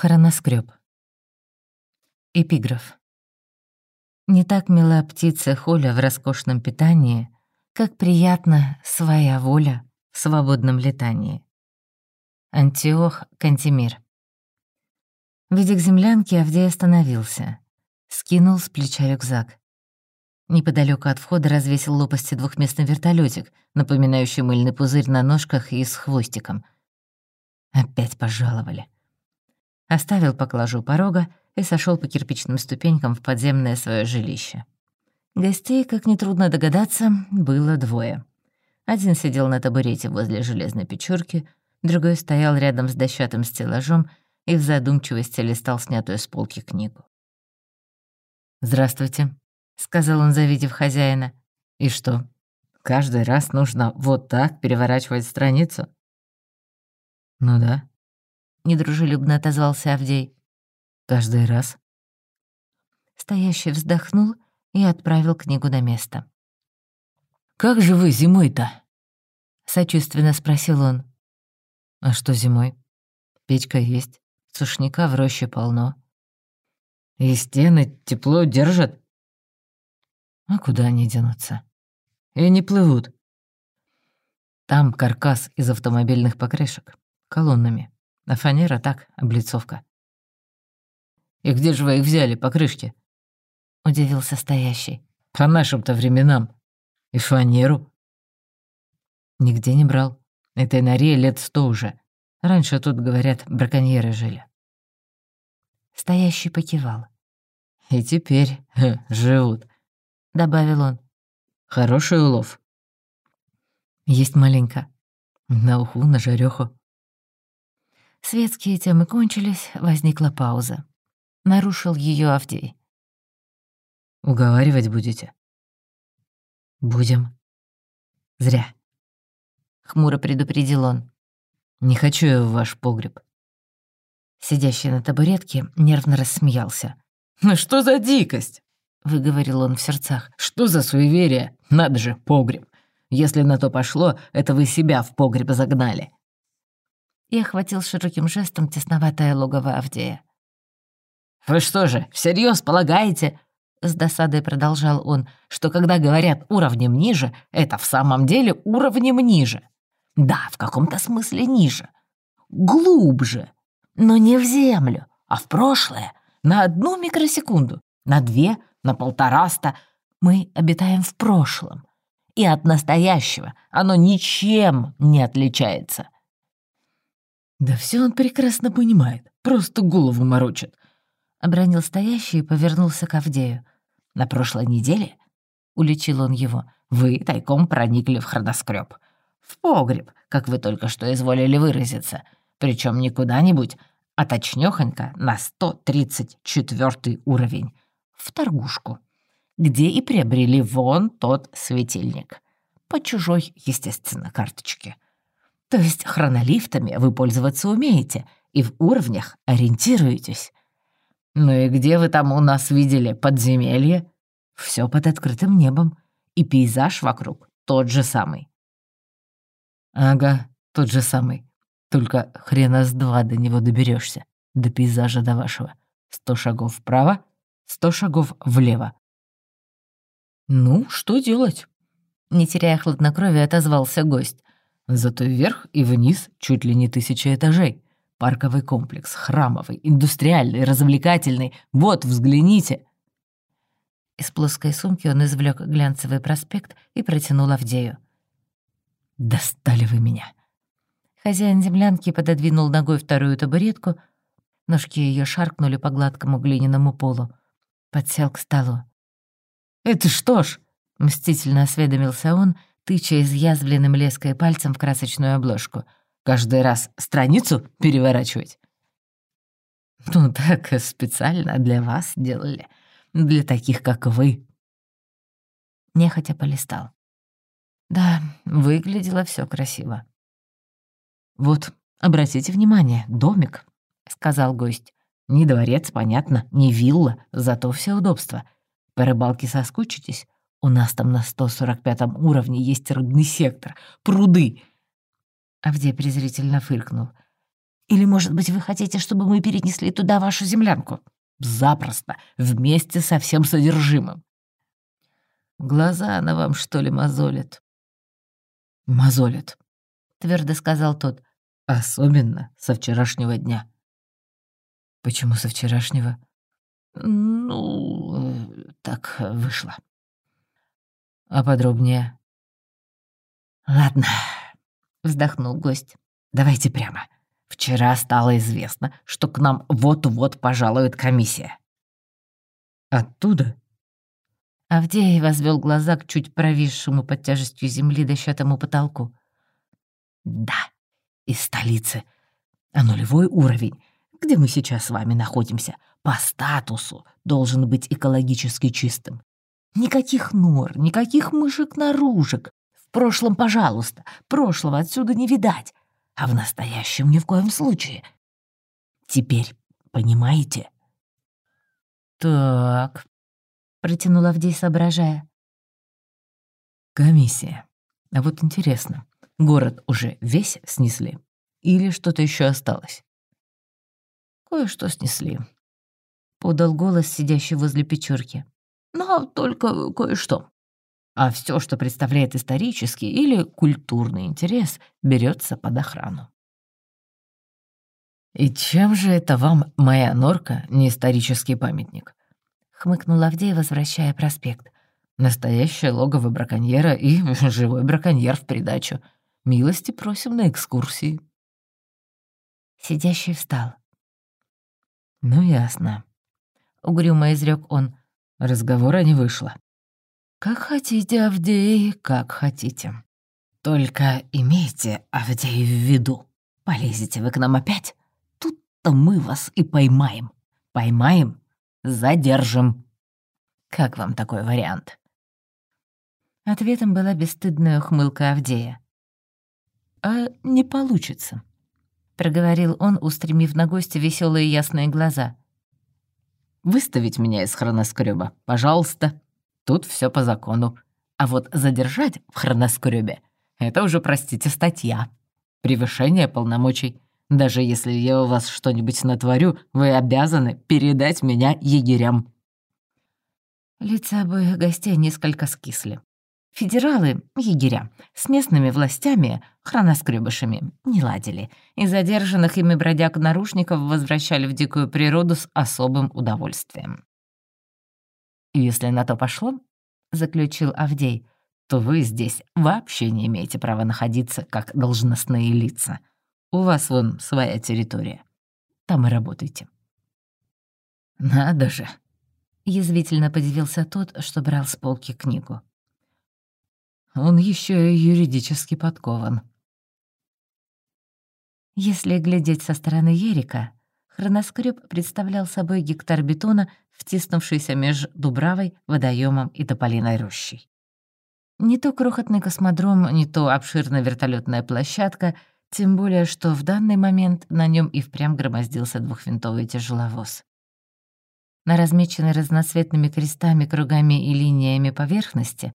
Хроноскрёб. Эпиграф. Не так мила птица Холя в роскошном питании, как приятна своя воля в свободном летании. Антиох Кантемир. Видя к землянке, Авдей остановился. Скинул с плеча рюкзак. Неподалеку от входа развесил лопасти двухместный вертолетик, напоминающий мыльный пузырь на ножках и с хвостиком. Опять пожаловали. Оставил поклажу порога и сошел по кирпичным ступенькам в подземное свое жилище. Гостей, как нетрудно догадаться, было двое. Один сидел на табурете возле железной печурки, другой стоял рядом с дощатым стеллажом и в задумчивости листал снятую с полки книгу. «Здравствуйте», — сказал он, завидев хозяина. «И что, каждый раз нужно вот так переворачивать страницу?» «Ну да», недружелюбно отозвался Авдей. «Каждый раз». Стоящий вздохнул и отправил книгу на место. «Как же вы зимой-то?» — сочувственно спросил он. «А что зимой? Печка есть, сушняка в роще полно. И стены тепло держат?» «А куда они денутся?» «И не плывут». «Там каркас из автомобильных покрышек, колоннами. А фанера так, облицовка. «И где же вы их взяли, по крышке?» — удивился стоящий. «По нашим-то временам. И фанеру?» «Нигде не брал. Этой норе лет сто уже. Раньше тут, говорят, браконьеры жили». Стоящий покивал. «И теперь живут», — добавил он. «Хороший улов». «Есть маленько. На уху, на жарёху. Светские темы кончились, возникла пауза. Нарушил ее Авдей. «Уговаривать будете?» «Будем». «Зря», — хмуро предупредил он. «Не хочу я в ваш погреб». Сидящий на табуретке нервно рассмеялся. «Ну что за дикость?» — выговорил он в сердцах. «Что за суеверие? Надо же, погреб. Если на то пошло, это вы себя в погреб загнали и охватил широким жестом тесноватое логово Авдея. «Вы что же, всерьез полагаете?» С досадой продолжал он, что когда говорят уровнем ниже, это в самом деле уровнем ниже. Да, в каком-то смысле ниже. Глубже. Но не в землю, а в прошлое. На одну микросекунду, на две, на полтораста. Мы обитаем в прошлом. И от настоящего оно ничем не отличается. «Да все он прекрасно понимает, просто голову морочит», — обронил стоящий и повернулся к Авдею. «На прошлой неделе», — уличил он его, — «вы тайком проникли в хроноскреб. В погреб, как вы только что изволили выразиться, причем не куда-нибудь, а точнёхонько на 134 уровень, в торгушку, где и приобрели вон тот светильник. По чужой, естественно, карточке». То есть хронолифтами вы пользоваться умеете и в уровнях ориентируетесь. Ну и где вы там у нас видели подземелье? Все под открытым небом, и пейзаж вокруг тот же самый. Ага, тот же самый. Только хрена с два до него доберешься, до пейзажа до вашего. Сто шагов вправо, сто шагов влево. Ну, что делать? Не теряя хладнокровия, отозвался гость. Зато вверх и вниз чуть ли не тысяча этажей. Парковый комплекс, храмовый, индустриальный, развлекательный. Вот, взгляните!» Из плоской сумки он извлек глянцевый проспект и протянул Авдею. «Достали вы меня!» Хозяин землянки пододвинул ногой вторую табуретку. Ножки ее шаркнули по гладкому глиняному полу. Подсел к столу. «Это что ж?» — мстительно осведомился он тыча изъязвленным леской пальцем в красочную обложку. «Каждый раз страницу переворачивать?» «Ну так специально для вас делали, для таких, как вы». Нехотя полистал. Да, выглядело все красиво. «Вот, обратите внимание, домик», — сказал гость. «Не дворец, понятно, не вилла, зато все удобства. По рыбалке соскучитесь, у нас там на 145 уровне есть рыбный сектор, пруды. Авдей презрительно фыркнул. Или, может быть, вы хотите, чтобы мы перенесли туда вашу землянку? Запросто, вместе со всем содержимым. Глаза она вам, что ли, мозолит? Мозолит, твердо сказал тот. Особенно со вчерашнего дня. Почему со вчерашнего? Ну, так вышло. А подробнее? Ладно, вздохнул гость. Давайте прямо. Вчера стало известно, что к нам вот-вот пожалует комиссия. Оттуда? Авдей возвел глаза к чуть провисшему под тяжестью земли дощатому потолку. Да, из столицы. А нулевой уровень, где мы сейчас с вами находимся, по статусу должен быть экологически чистым. Никаких нор, никаких мышек-наружек. В прошлом, пожалуйста, прошлого отсюда не видать а в настоящем ни в коем случае. Теперь понимаете?» «Так», — протянул Авдей, соображая. «Комиссия. А вот интересно, город уже весь снесли? Или что-то еще осталось?» «Кое-что снесли», — подал голос, сидящий возле печурки. «Но только кое-что а все, что представляет исторический или культурный интерес, берется под охрану. «И чем же это вам, моя норка, не исторический памятник?» — хмыкнул Авдей, возвращая проспект. «Настоящее логово браконьера и живой браконьер в придачу. Милости просим на экскурсии». Сидящий встал. «Ну, ясно», — угрюмо изрек он. Разговора не вышло. «Как хотите, Авдей, как хотите. Только имейте, Авдей, в виду. Полезете вы к нам опять, тут-то мы вас и поймаем. Поймаем, задержим. Как вам такой вариант?» Ответом была бесстыдная ухмылка Авдея. «А не получится», — проговорил он, устремив на гостя веселые ясные глаза. «Выставить меня из хроноскрёба, пожалуйста». Тут все по закону. А вот задержать в хроноскребе — это уже, простите, статья. Превышение полномочий. Даже если я у вас что-нибудь натворю, вы обязаны передать меня егерям». Лица обоих гостей несколько скисли. Федералы, егеря, с местными властями, хроноскребышами, не ладили, и задержанных ими бродяг-нарушников возвращали в дикую природу с особым удовольствием. «Если на то пошло, — заключил Авдей, — то вы здесь вообще не имеете права находиться как должностные лица. У вас вон своя территория. Там и работайте». «Надо же!» — язвительно подивился тот, что брал с полки книгу. «Он еще и юридически подкован». Если глядеть со стороны Ерика, Хроноскреб представлял собой гектар бетона, втиснувшийся меж Дубравой, водоемом и Тополиной рощей. Не то крохотный космодром, не то обширная вертолетная площадка, тем более, что в данный момент на нем и впрямь громоздился двухвинтовый тяжеловоз. На размеченной разноцветными крестами, кругами и линиями поверхности,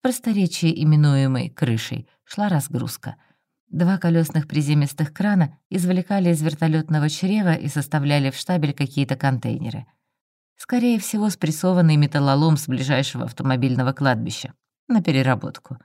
в просторечии именуемой крышей, шла разгрузка — Два колесных приземистых крана извлекали из вертолетного чрева и составляли в штабель какие-то контейнеры. Скорее всего, спрессованный металлолом с ближайшего автомобильного кладбища. На переработку.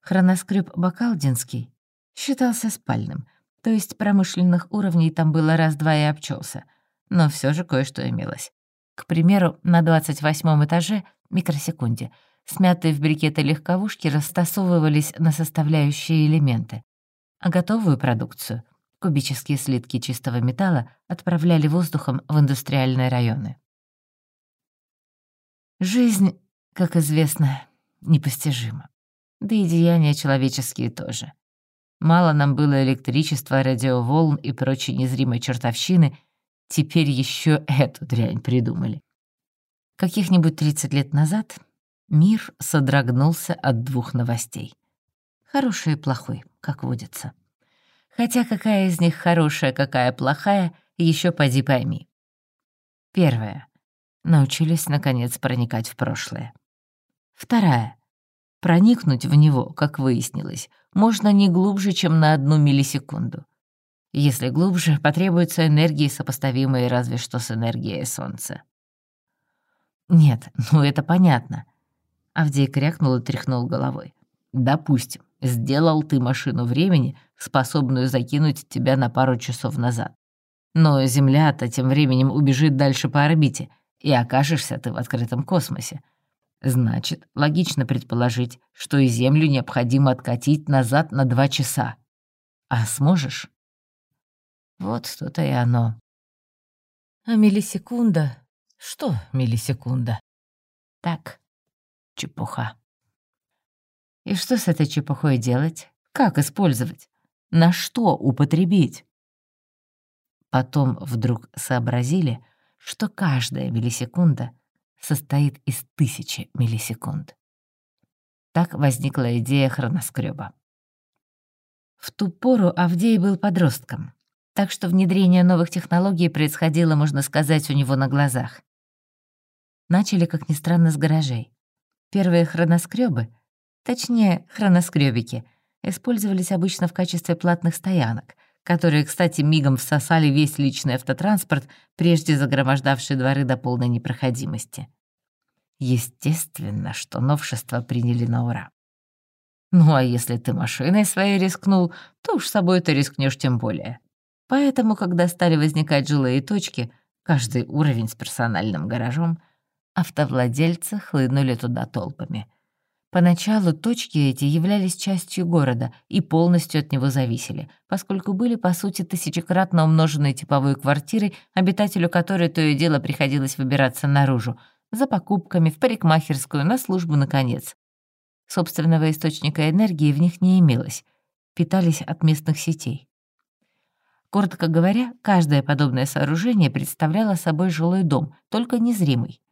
Хроноскреб Бакалдинский считался спальным, то есть промышленных уровней там было раз-два и обчелся, но все же кое-что имелось. К примеру, на 28 этаже, микросекунде, смятые в брикеты легковушки растасовывались на составляющие элементы а готовую продукцию, кубические слитки чистого металла, отправляли воздухом в индустриальные районы. Жизнь, как известно, непостижима. Да и деяния человеческие тоже. Мало нам было электричества, радиоволн и прочей незримой чертовщины, теперь еще эту дрянь придумали. Каких-нибудь 30 лет назад мир содрогнулся от двух новостей. Хороший и плохой, как водится. Хотя какая из них хорошая, какая плохая, еще поди пойми. Первая. Научились, наконец, проникать в прошлое. Вторая. Проникнуть в него, как выяснилось, можно не глубже, чем на одну миллисекунду. Если глубже, потребуется энергии, сопоставимые разве что с энергией Солнца. Нет, ну это понятно. Авдей крякнул и тряхнул головой. Допустим, сделал ты машину времени, способную закинуть тебя на пару часов назад. Но Земля-то тем временем убежит дальше по орбите, и окажешься ты в открытом космосе. Значит, логично предположить, что и Землю необходимо откатить назад на два часа. А сможешь? Вот что-то и оно. А миллисекунда? Что миллисекунда? Так, чепуха. И что с этой чепухой делать? Как использовать? На что употребить? Потом вдруг сообразили, что каждая миллисекунда состоит из тысячи миллисекунд. Так возникла идея хроноскрёба. В ту пору Авдей был подростком, так что внедрение новых технологий происходило, можно сказать, у него на глазах. Начали, как ни странно, с гаражей. Первые хроноскребы, точнее, хроноскребики, использовались обычно в качестве платных стоянок, которые, кстати, мигом всосали весь личный автотранспорт, прежде загромождавший дворы до полной непроходимости. Естественно, что новшества приняли на ура. Ну а если ты машиной своей рискнул, то уж собой ты рискнешь тем более. Поэтому, когда стали возникать жилые точки, каждый уровень с персональным гаражом, автовладельцы хлынули туда толпами. Поначалу точки эти являлись частью города и полностью от него зависели, поскольку были, по сути, тысячекратно умноженной типовой квартирой, обитателю которой то и дело приходилось выбираться наружу, за покупками, в парикмахерскую, на службу, наконец. Собственного источника энергии в них не имелось, питались от местных сетей. Коротко говоря, каждое подобное сооружение представляло собой жилой дом, только незримый.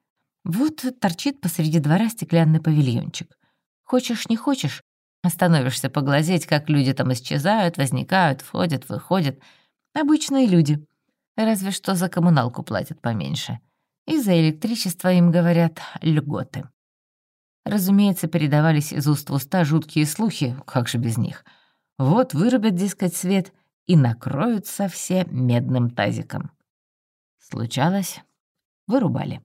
Вот торчит посреди двора стеклянный павильончик. Хочешь, не хочешь, остановишься поглазеть, как люди там исчезают, возникают, входят, выходят. Обычные люди. Разве что за коммуналку платят поменьше. И за электричество им говорят льготы. Разумеется, передавались из уст в уста жуткие слухи, как же без них. Вот вырубят, дескать, свет, и накроются все медным тазиком. Случалось, вырубали.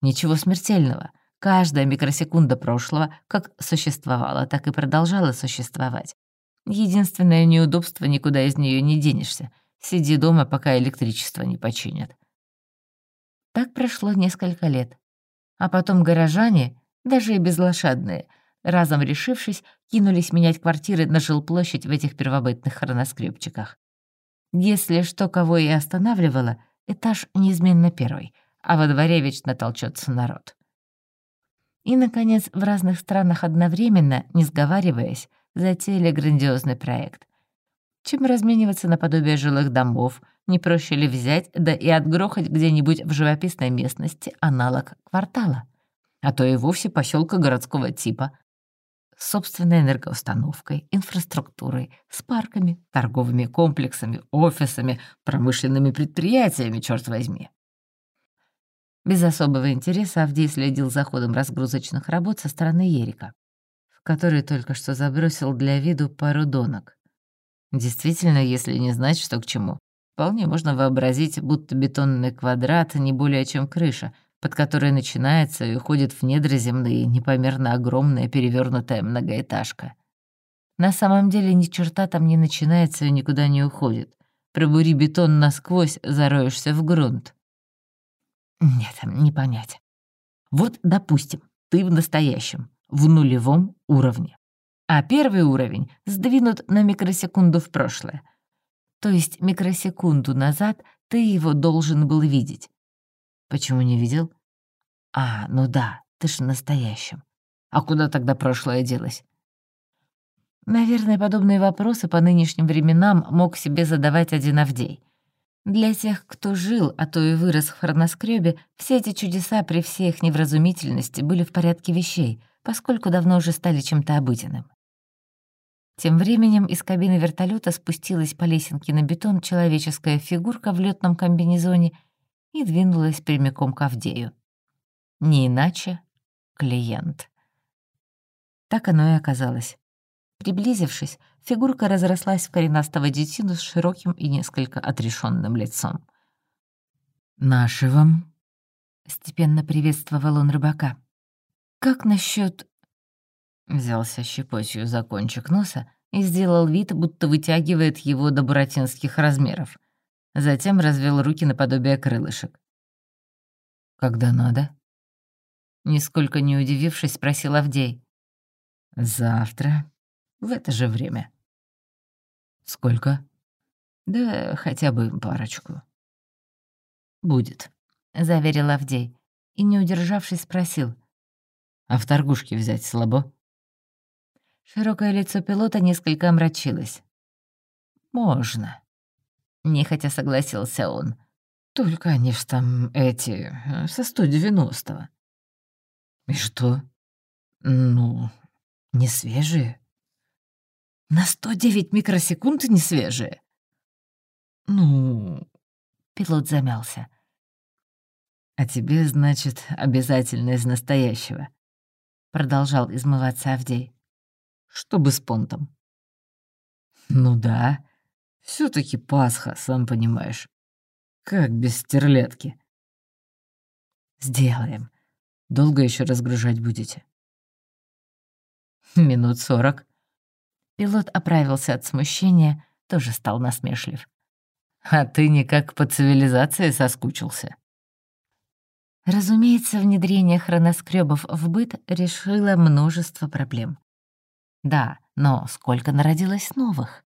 Ничего смертельного. Каждая микросекунда прошлого как существовала, так и продолжала существовать. Единственное неудобство — никуда из нее не денешься. Сиди дома, пока электричество не починят. Так прошло несколько лет. А потом горожане, даже и безлошадные, разом решившись, кинулись менять квартиры на жилплощадь в этих первобытных хроноскрепчиках. Если что кого и останавливало, этаж неизменно первый, а во дворе вечно толчется народ. И, наконец, в разных странах одновременно, не сговариваясь, затеяли грандиозный проект. Чем размениваться наподобие жилых домов, не проще ли взять, да и отгрохать где-нибудь в живописной местности аналог квартала, а то и вовсе поселка городского типа, с собственной энергоустановкой, инфраструктурой, с парками, торговыми комплексами, офисами, промышленными предприятиями, черт возьми. Без особого интереса Авдей следил за ходом разгрузочных работ со стороны Ерика, в который только что забросил для виду пару донок. Действительно, если не знать, что к чему, вполне можно вообразить, будто бетонный квадрат не более чем крыша — под которой начинается и уходит в недра земные непомерно огромная перевернутая многоэтажка. На самом деле ни черта там не начинается и никуда не уходит. Пробури бетон насквозь, зароешься в грунт. Нет, не понять. Вот, допустим, ты в настоящем, в нулевом уровне. А первый уровень сдвинут на микросекунду в прошлое. То есть микросекунду назад ты его должен был видеть. Почему не видел? А, ну да, ты ж в настоящем. А куда тогда прошлое делось? Наверное, подобные вопросы по нынешним временам мог себе задавать один Авдей. Для тех, кто жил, а то и вырос в хроноскребе, все эти чудеса при всей их невразумительности были в порядке вещей, поскольку давно уже стали чем-то обыденным. Тем временем из кабины вертолета спустилась по лесенке на бетон человеческая фигурка в летном комбинезоне и двинулась прямиком к Авдею. Не иначе клиент. Так оно и оказалось. Приблизившись, фигурка разрослась в коренастого детину с широким и несколько отрешенным лицом. «Наши вам?» — степенно приветствовал он рыбака. «Как насчет Взялся щепотью за кончик носа и сделал вид, будто вытягивает его до буратинских размеров. Затем развел руки наподобие крылышек. «Когда надо?» Нисколько не удивившись, спросил Авдей. «Завтра. В это же время». «Сколько?» «Да хотя бы парочку». «Будет», — заверил Авдей и, не удержавшись, спросил. «А в торгушке взять слабо?» Широкое лицо пилота несколько омрачилось. «Можно», — нехотя согласился он. «Только они ж там эти, со 190-го». «И что?» «Ну, не свежие». «На 109 микросекунд не свежие?» «Ну...» — пилот замялся. «А тебе, значит, обязательно из настоящего», — продолжал измываться Авдей чтобы с понтом. Ну да, все таки Пасха, сам понимаешь. Как без стерлядки? Сделаем. Долго еще разгружать будете? Минут сорок. Пилот оправился от смущения, тоже стал насмешлив. А ты никак по цивилизации соскучился. Разумеется, внедрение хроноскребов в быт решило множество проблем. Да, но сколько народилось новых?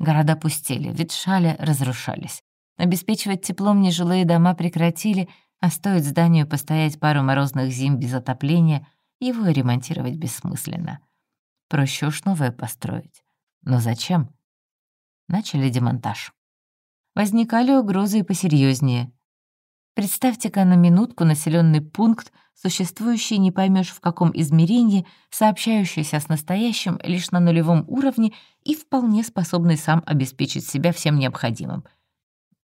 Города пустели, ветшали, разрушались. Обеспечивать теплом нежилые дома прекратили, а стоит зданию постоять пару морозных зим без отопления, его ремонтировать бессмысленно. Проще уж новое построить. Но зачем? Начали демонтаж. Возникали угрозы и посерьезнее. Представьте-ка на минутку населенный пункт, существующий не поймешь в каком измерении, сообщающийся с настоящим лишь на нулевом уровне и вполне способный сам обеспечить себя всем необходимым.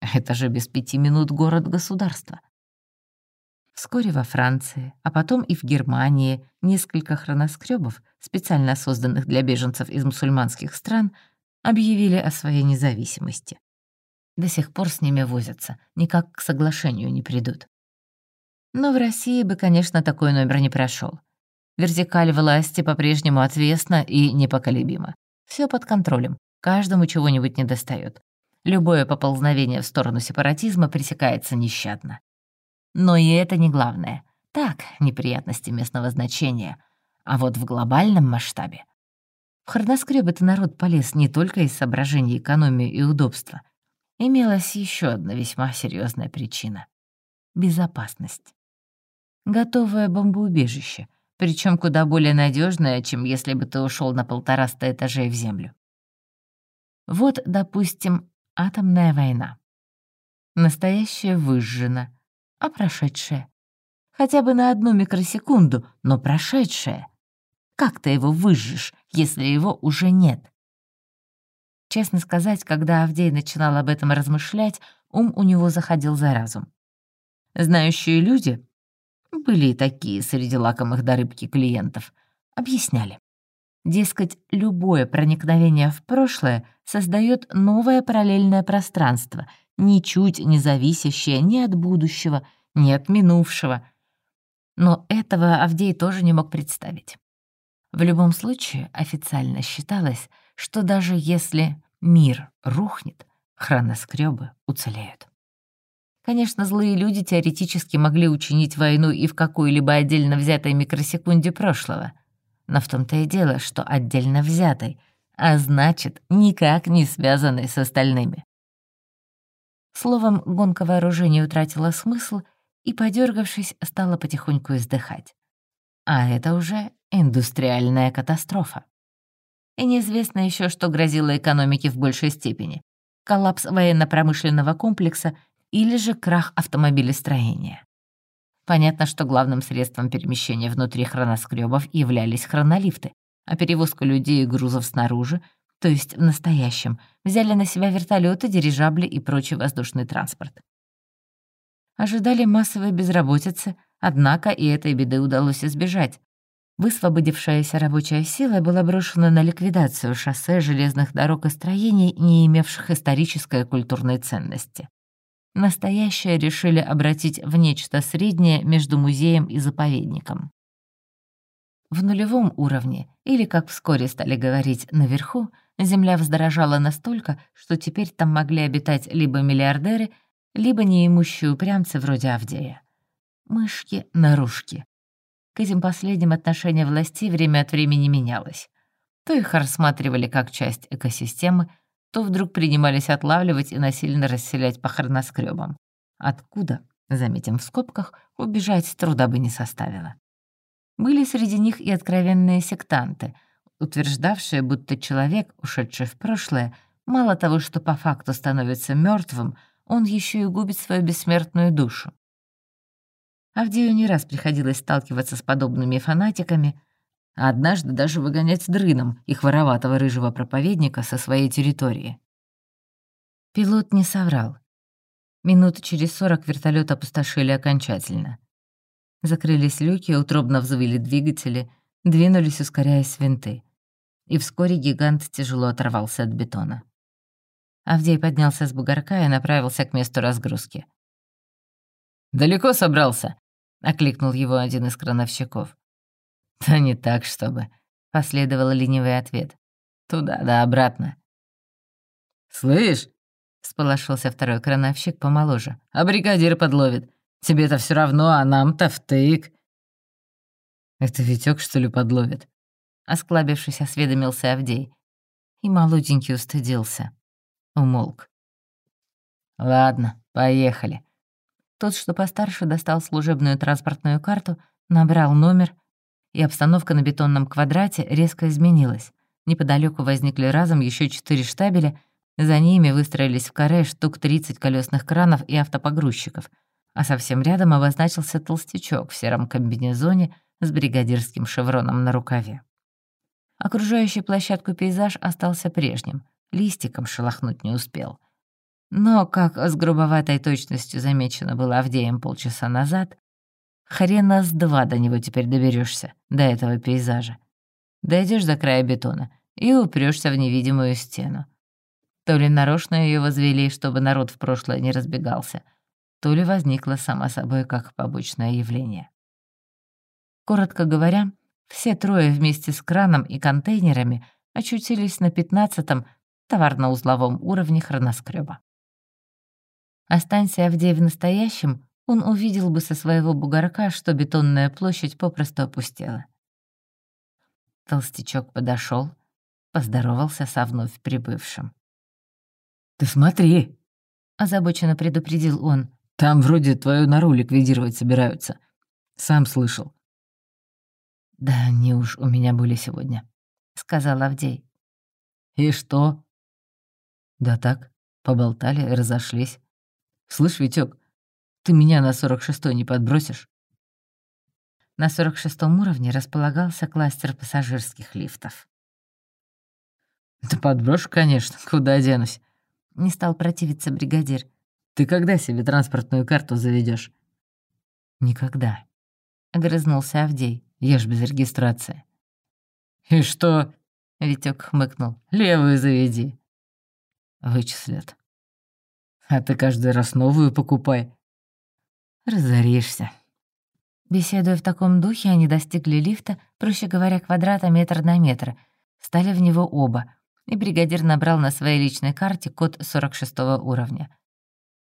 Это же без пяти минут город-государство. Вскоре во Франции, а потом и в Германии несколько хроноскребов, специально созданных для беженцев из мусульманских стран, объявили о своей независимости. До сих пор с ними возятся, никак к соглашению не придут. Но в России бы, конечно, такой номер не прошел. Вертикаль власти по-прежнему отвесна и непоколебима. Все под контролем, каждому чего-нибудь недостает. Любое поползновение в сторону сепаратизма пресекается нещадно. Но и это не главное. Так, неприятности местного значения. А вот в глобальном масштабе. В хроноскребы-то народ полез не только из соображений экономии и удобства, имелась еще одна весьма серьезная причина — безопасность. Готовое бомбоубежище, причем куда более надежное, чем если бы ты ушел на полтораста этажей в землю. Вот, допустим, атомная война. Настоящая выжжена, а прошедшая. Хотя бы на одну микросекунду, но прошедшая. Как ты его выжжешь, если его уже нет? Честно сказать, когда Авдей начинал об этом размышлять, ум у него заходил за разум. Знающие люди, были и такие среди лакомых до рыбки клиентов, объясняли. Дескать, любое проникновение в прошлое создает новое параллельное пространство, ничуть не зависящее ни от будущего, ни от минувшего. Но этого Авдей тоже не мог представить. В любом случае, официально считалось, что даже если мир рухнет, хроноскребы уцелеют. Конечно, злые люди теоретически могли учинить войну и в какой-либо отдельно взятой микросекунде прошлого. Но в том-то и дело, что отдельно взятой, а значит, никак не связанной с остальными. Словом, гонка вооружений утратила смысл и, подергавшись, стала потихоньку издыхать. А это уже индустриальная катастрофа и неизвестно еще, что грозило экономике в большей степени — коллапс военно-промышленного комплекса или же крах автомобилестроения. Понятно, что главным средством перемещения внутри хроноскребов являлись хронолифты, а перевозку людей и грузов снаружи, то есть в настоящем, взяли на себя вертолеты, дирижабли и прочий воздушный транспорт. Ожидали массовой безработицы, однако и этой беды удалось избежать. Высвободившаяся рабочая сила была брошена на ликвидацию шоссе, железных дорог и строений, не имевших исторической и культурной ценности. Настоящее решили обратить в нечто среднее между музеем и заповедником. В нулевом уровне, или, как вскоре стали говорить, наверху, земля вздорожала настолько, что теперь там могли обитать либо миллиардеры, либо неимущие упрямцы вроде Авдея. Мышки-нарушки. К этим последним отношение властей время от времени менялось. То их рассматривали как часть экосистемы, то вдруг принимались отлавливать и насильно расселять по хроноскребам. Откуда, заметим в скобках, убежать труда бы не составило. Были среди них и откровенные сектанты, утверждавшие, будто человек, ушедший в прошлое, мало того, что по факту становится мертвым, он еще и губит свою бессмертную душу. Авдею не раз приходилось сталкиваться с подобными фанатиками, а однажды даже выгонять с дрыном их вороватого рыжего проповедника со своей территории. Пилот не соврал. Минут через сорок вертолет опустошили окончательно. Закрылись люки, утробно взвыли двигатели, двинулись, ускоряясь винты. И вскоре гигант тяжело оторвался от бетона. Авдей поднялся с бугорка и направился к месту разгрузки. «Далеко собрался?» — окликнул его один из крановщиков. «Да не так, чтобы», — последовал ленивый ответ. «Туда да обратно». «Слышь?» — сполошился второй крановщик помоложе. «А бригадир подловит. Тебе-то все равно, а нам-то втык». «Это Витёк, что ли, подловит?» Осклабившись, осведомился Авдей. И молоденький устыдился. Умолк. «Ладно, поехали», тот, что постарше, достал служебную транспортную карту, набрал номер, и обстановка на бетонном квадрате резко изменилась. Неподалеку возникли разом еще четыре штабеля, за ними выстроились в каре штук 30 колесных кранов и автопогрузчиков, а совсем рядом обозначился толстячок в сером комбинезоне с бригадирским шевроном на рукаве. Окружающий площадку пейзаж остался прежним, листиком шелохнуть не успел — но, как с грубоватой точностью замечено было Авдеем полчаса назад, хрена с два до него теперь доберешься, до этого пейзажа. Дойдешь до края бетона и упрешься в невидимую стену. То ли нарочно ее возвели, чтобы народ в прошлое не разбегался, то ли возникло само собой как побочное явление. Коротко говоря, все трое вместе с краном и контейнерами очутились на пятнадцатом товарно-узловом уровне хроноскрёба. Останься Авдей в настоящем, он увидел бы со своего бугорка, что бетонная площадь попросту опустела. Толстячок подошел, поздоровался со вновь прибывшим. «Ты смотри!» — озабоченно предупредил он. «Там вроде твою нору ликвидировать собираются. Сам слышал». «Да они уж у меня были сегодня», — сказал Авдей. «И что?» «Да так, поболтали, разошлись. «Слышь, Витёк, ты меня на 46-й не подбросишь?» На 46-м уровне располагался кластер пассажирских лифтов. «Да подброшу, конечно, куда денусь?» Не стал противиться бригадир. «Ты когда себе транспортную карту заведешь? «Никогда», — огрызнулся Авдей. «Я ж без регистрации». «И что?» — Витёк хмыкнул. «Левую заведи». «Вычислят», а ты каждый раз новую покупай. Разоришься. Беседуя в таком духе, они достигли лифта, проще говоря, квадрата метр на метр, стали в него оба, и бригадир набрал на своей личной карте код 46 уровня.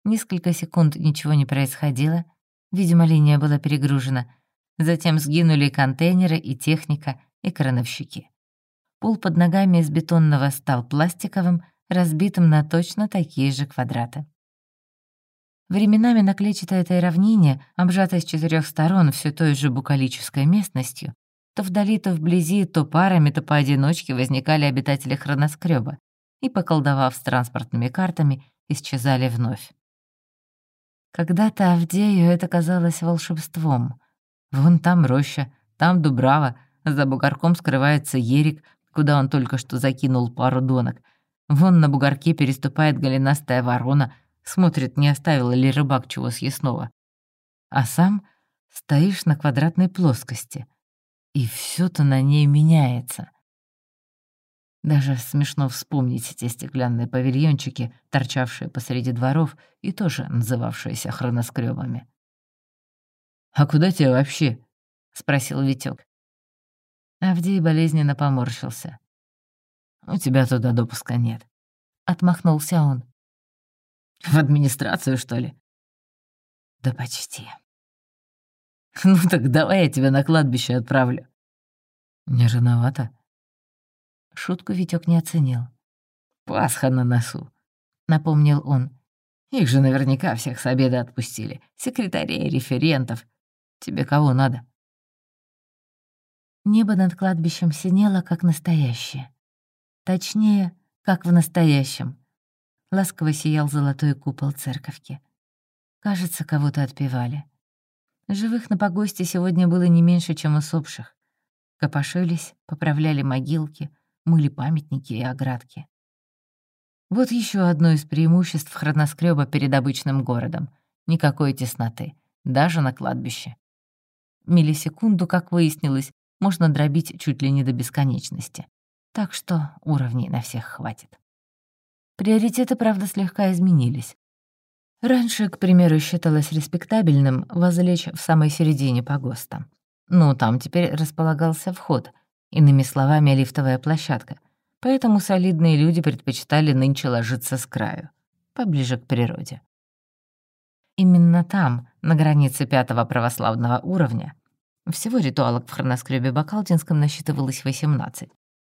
Несколько секунд ничего не происходило, видимо, линия была перегружена. Затем сгинули контейнеры, и техника, и крановщики. Пол под ногами из бетонного стал пластиковым, разбитым на точно такие же квадраты. Временами на клетчатой равнине, обжатой с четырех сторон все той же букалической местностью, то вдали, то вблизи, то парами, то поодиночке возникали обитатели хроноскрёба и, поколдовав с транспортными картами, исчезали вновь. Когда-то Авдею это казалось волшебством. Вон там роща, там Дубрава, за бугорком скрывается Ерик, куда он только что закинул пару донок. Вон на бугорке переступает голенастая ворона — смотрит, не оставил ли рыбак чего съестного. А сам стоишь на квадратной плоскости. И все то на ней меняется. Даже смешно вспомнить те стеклянные павильончики, торчавшие посреди дворов и тоже называвшиеся хроноскребами. «А куда тебе вообще?» — спросил Витёк. Авдей болезненно поморщился. «У тебя туда допуска нет», — отмахнулся он. «В администрацию, что ли?» «Да почти». «Ну так давай я тебя на кладбище отправлю». «Не рановато?» Шутку Витёк не оценил. «Пасха на носу», — напомнил он. «Их же наверняка всех с обеда отпустили. Секретарей, референтов. Тебе кого надо?» Небо над кладбищем синело, как настоящее. Точнее, как в настоящем. Ласково сиял золотой купол церковки. Кажется, кого-то отпевали. Живых на погосте сегодня было не меньше, чем усопших. Копошились, поправляли могилки, мыли памятники и оградки. Вот еще одно из преимуществ хроноскрёба перед обычным городом. Никакой тесноты, даже на кладбище. Миллисекунду, как выяснилось, можно дробить чуть ли не до бесконечности. Так что уровней на всех хватит. Приоритеты, правда, слегка изменились. Раньше, к примеру, считалось респектабельным возлечь в самой середине погоста. Но там теперь располагался вход, иными словами, лифтовая площадка, поэтому солидные люди предпочитали нынче ложиться с краю, поближе к природе. Именно там, на границе пятого православного уровня, всего ритуалок в хроноскребе Бакалтинском насчитывалось 18.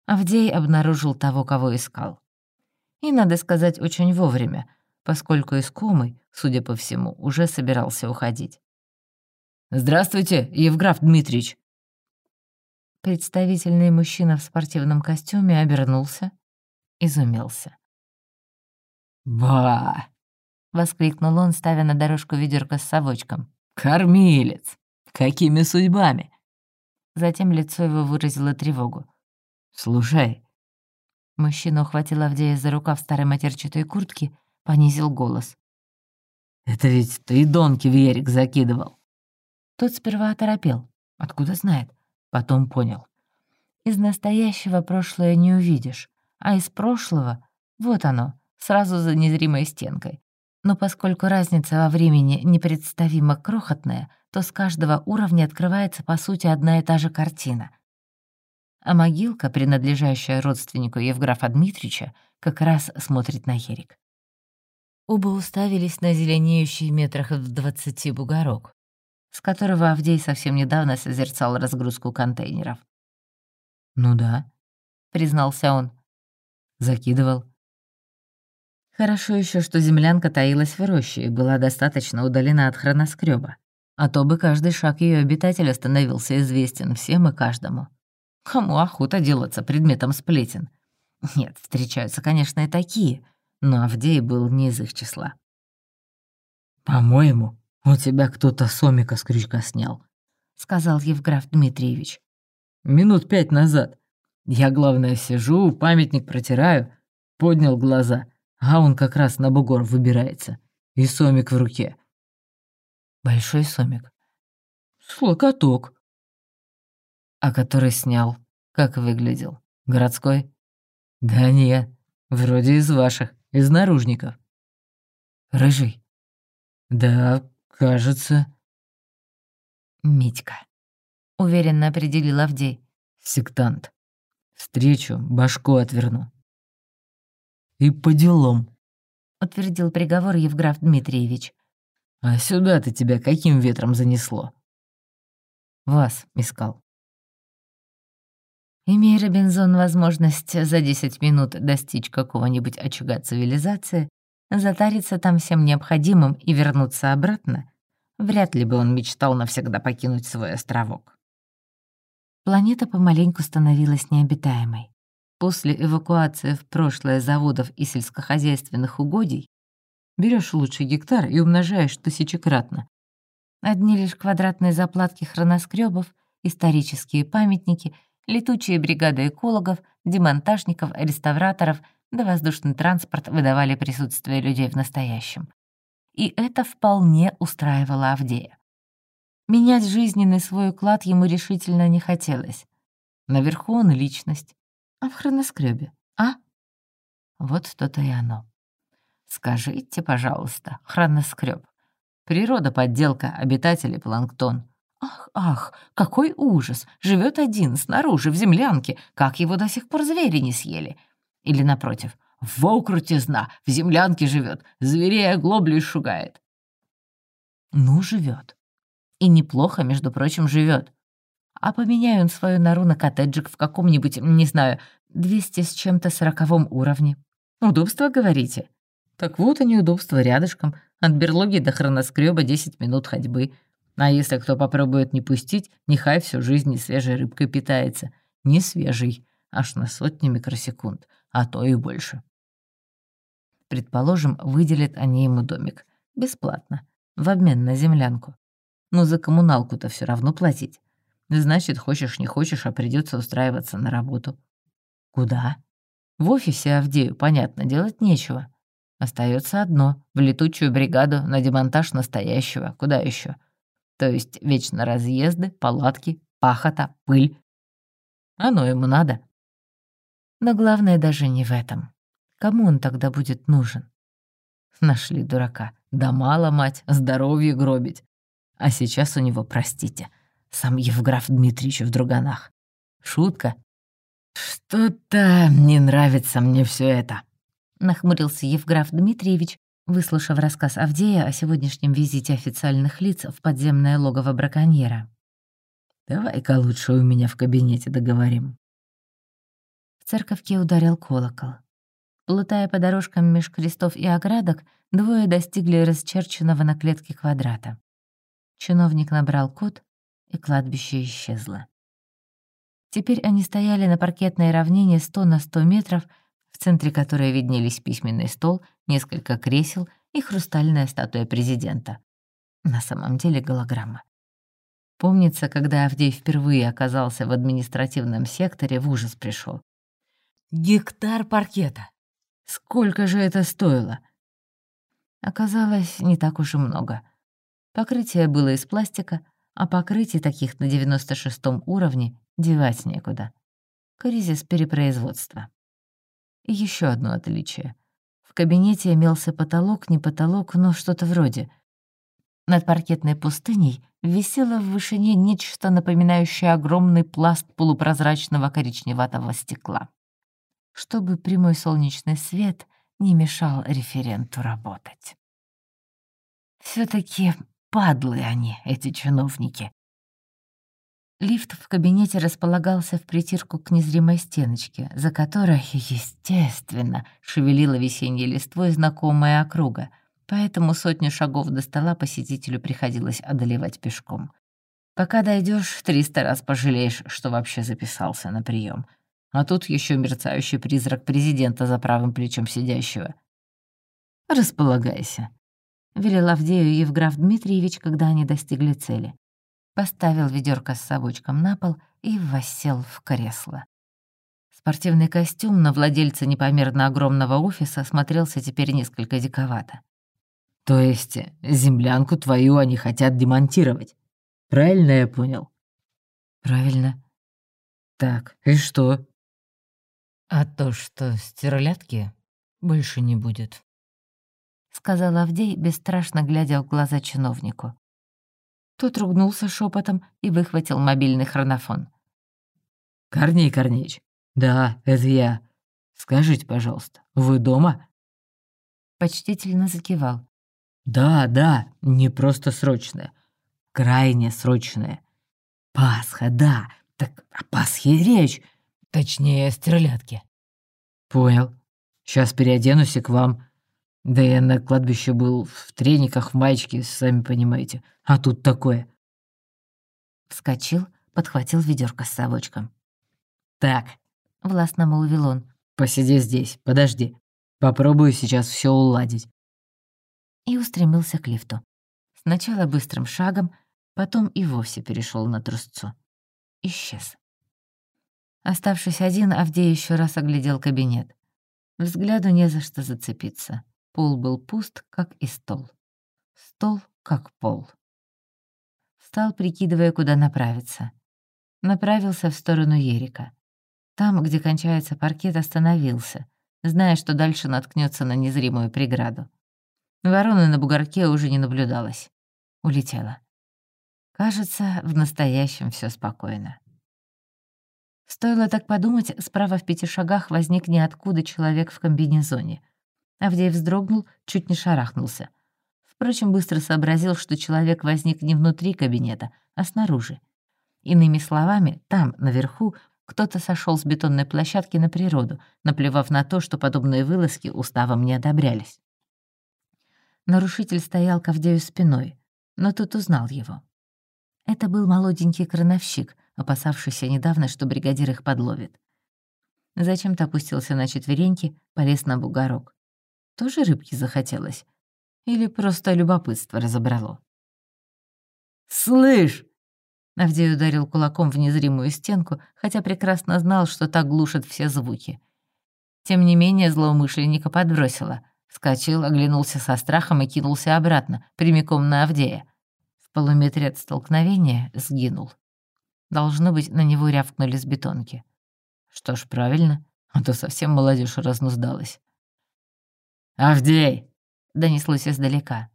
Авдей обнаружил того, кого искал. И, надо сказать, очень вовремя, поскольку искомый, судя по всему, уже собирался уходить. «Здравствуйте, Евграф Дмитриевич!» Представительный мужчина в спортивном костюме обернулся, изумился. «Ба!» — воскликнул он, ставя на дорожку ведерко с совочком. «Кормилец! Какими судьбами?» Затем лицо его выразило тревогу. «Слушай». Мужчина ухватил Авдея за рукав старой матерчатой куртки, понизил голос. «Это ведь ты Донки в Ерик закидывал?» Тот сперва оторопел. Откуда знает? Потом понял. Из настоящего прошлое не увидишь, а из прошлого — вот оно, сразу за незримой стенкой. Но поскольку разница во времени непредставимо крохотная, то с каждого уровня открывается, по сути, одна и та же картина. А могилка, принадлежащая родственнику Евграфа Дмитрича, как раз смотрит на Ерик. Оба уставились на зеленеющий метрах в двадцати бугорок, с которого Авдей совсем недавно созерцал разгрузку контейнеров. «Ну да», — признался он. Закидывал. Хорошо еще, что землянка таилась в роще и была достаточно удалена от хроноскреба, а то бы каждый шаг ее обитателя становился известен всем и каждому. Кому охота делаться предметом сплетен? Нет, встречаются, конечно, и такие, но Авдей был не из их числа. «По-моему, у тебя кто-то сомика с крючка снял», — сказал Евграф Дмитриевич. «Минут пять назад. Я, главное, сижу, памятник протираю, поднял глаза, а он как раз на бугор выбирается. И сомик в руке. Большой сомик. С локоток. А который снял, как выглядел? Городской? Да не, вроде из ваших, из наружников. Рыжий? Да, кажется. Митька. Уверенно определил Авдей. Сектант. Встречу, башку отверну. «И по делам», — утвердил приговор Евграф Дмитриевич. «А сюда-то тебя каким ветром занесло?» «Вас искал». Имея Робинзон возможность за 10 минут достичь какого-нибудь очага цивилизации, затариться там всем необходимым и вернуться обратно, вряд ли бы он мечтал навсегда покинуть свой островок. Планета помаленьку становилась необитаемой. После эвакуации в прошлое заводов и сельскохозяйственных угодий берешь лучший гектар и умножаешь тысячекратно. Одни лишь квадратные заплатки хроноскребов, исторические памятники, летучие бригады экологов, демонтажников, реставраторов да воздушный транспорт выдавали присутствие людей в настоящем. И это вполне устраивало Авдея. Менять жизненный свой уклад ему решительно не хотелось. Наверху он личность, а в хроноскребе, а? Вот то-то и оно. Скажите, пожалуйста, хроноскреб. Природа подделка, обитатели планктон. Ах, ах, какой ужас! Живет один, снаружи, в землянке. Как его до сих пор звери не съели? Или, напротив, волк крутизна, в землянке живет, зверей оглоблей шугает. Ну, живет. И неплохо, между прочим, живет. А поменяю он свою нору на коттеджик в каком-нибудь, не знаю, 200 с чем-то сороковом уровне. Удобство, говорите? Так вот они удобства рядышком. От берлоги до хроноскреба 10 минут ходьбы. А если кто попробует не пустить, нехай всю жизнь не свежей рыбкой питается. Не свежей, аж на сотни микросекунд, а то и больше. Предположим, выделят они ему домик. Бесплатно. В обмен на землянку. Но за коммуналку-то все равно платить. Значит, хочешь не хочешь, а придется устраиваться на работу. Куда? В офисе Авдею, понятно, делать нечего. Остается одно — в летучую бригаду на демонтаж настоящего. Куда еще? То есть вечно разъезды, палатки, пахота, пыль. Оно ему надо. Но главное даже не в этом. Кому он тогда будет нужен? Нашли дурака. Да мало, мать, здоровье гробить. А сейчас у него, простите, сам Евграф Дмитриевич в друганах. Шутка? Что-то не нравится мне все это. Нахмурился Евграф Дмитриевич, выслушав рассказ Авдея о сегодняшнем визите официальных лиц в подземное логово браконьера. «Давай-ка лучше у меня в кабинете договорим». В церковке ударил колокол. Плутая по дорожкам меж крестов и оградок, двое достигли расчерченного на клетке квадрата. Чиновник набрал код, и кладбище исчезло. Теперь они стояли на паркетной равнине 100 на 100 метров, в центре которой виднелись письменный стол, несколько кресел и хрустальная статуя президента. На самом деле голограмма. Помнится, когда Авдей впервые оказался в административном секторе, в ужас пришел. Гектар паркета! Сколько же это стоило? Оказалось, не так уж и много. Покрытие было из пластика, а покрытий таких на 96-м уровне девать некуда. Кризис перепроизводства. И еще одно отличие. В кабинете имелся потолок, не потолок, но что-то вроде. Над паркетной пустыней висело в вышине нечто напоминающее огромный пласт полупрозрачного коричневатого стекла чтобы прямой солнечный свет не мешал референту работать. все таки падлы они, эти чиновники. Лифт в кабинете располагался в притирку к незримой стеночке, за которой, естественно, шевелила весенней листвой знакомая округа, поэтому сотню шагов до стола посетителю приходилось одолевать пешком. Пока дойдешь, триста раз пожалеешь, что вообще записался на прием. А тут еще мерцающий призрак президента за правым плечом сидящего. «Располагайся», — велел Авдею Евграф Дмитриевич, когда они достигли цели. Поставил ведерко с совочком на пол и воссел в кресло. Спортивный костюм на владельца непомерно огромного офиса смотрелся теперь несколько диковато. «То есть землянку твою они хотят демонтировать? Правильно я понял?» «Правильно». «Так, и что?» «А то, что стерлядки больше не будет», — сказал Авдей, бесстрашно глядя в глаза чиновнику. Тот ругнулся шепотом и выхватил мобильный хронофон. «Корней Корнеич, да, это я. Скажите, пожалуйста, вы дома?» Почтительно закивал. «Да, да, не просто срочное. Крайне срочное. Пасха, да, так о Пасхе речь. Точнее, стрелятки. Понял. Сейчас переоденусь и к вам. Да я на кладбище был в трениках, в маечке, сами понимаете. А тут такое. Вскочил, подхватил ведерко с совочком. «Так», — властно молвил он, — «посиди здесь, подожди. Попробую сейчас все уладить». И устремился к лифту. Сначала быстрым шагом, потом и вовсе перешел на трусцу. Исчез. Оставшись один, Авдей еще раз оглядел кабинет. Взгляду не за что зацепиться. Пол был пуст, как и стол. Стол, как пол. Стал прикидывая, куда направиться. Направился в сторону Ерика. Там, где кончается паркет, остановился, зная, что дальше наткнется на незримую преграду. Вороны на бугорке уже не наблюдалось. Улетела. Кажется, в настоящем все спокойно. Стоило так подумать, справа в пяти шагах возник ниоткуда человек в комбинезоне. Авдей вздрогнул, чуть не шарахнулся. Впрочем, быстро сообразил, что человек возник не внутри кабинета, а снаружи. Иными словами, там, наверху, кто-то сошел с бетонной площадки на природу, наплевав на то, что подобные вылазки уставом не одобрялись. Нарушитель стоял к Авдею спиной, но тут узнал его. Это был молоденький крановщик, опасавшийся недавно, что бригадир их подловит. Зачем-то опустился на четвереньки, полез на бугорок. Тоже рыбки захотелось? Или просто любопытство разобрало? «Слышь!» Авдей ударил кулаком в незримую стенку, хотя прекрасно знал, что так глушат все звуки. Тем не менее злоумышленника подбросило. Вскочил, оглянулся со страхом и кинулся обратно, прямиком на Авдея. В полуметре от столкновения сгинул. Должно быть, на него рявкнули с бетонки. Что ж, правильно, а то совсем молодежь разнуздалась. «Авдей!» — донеслось издалека.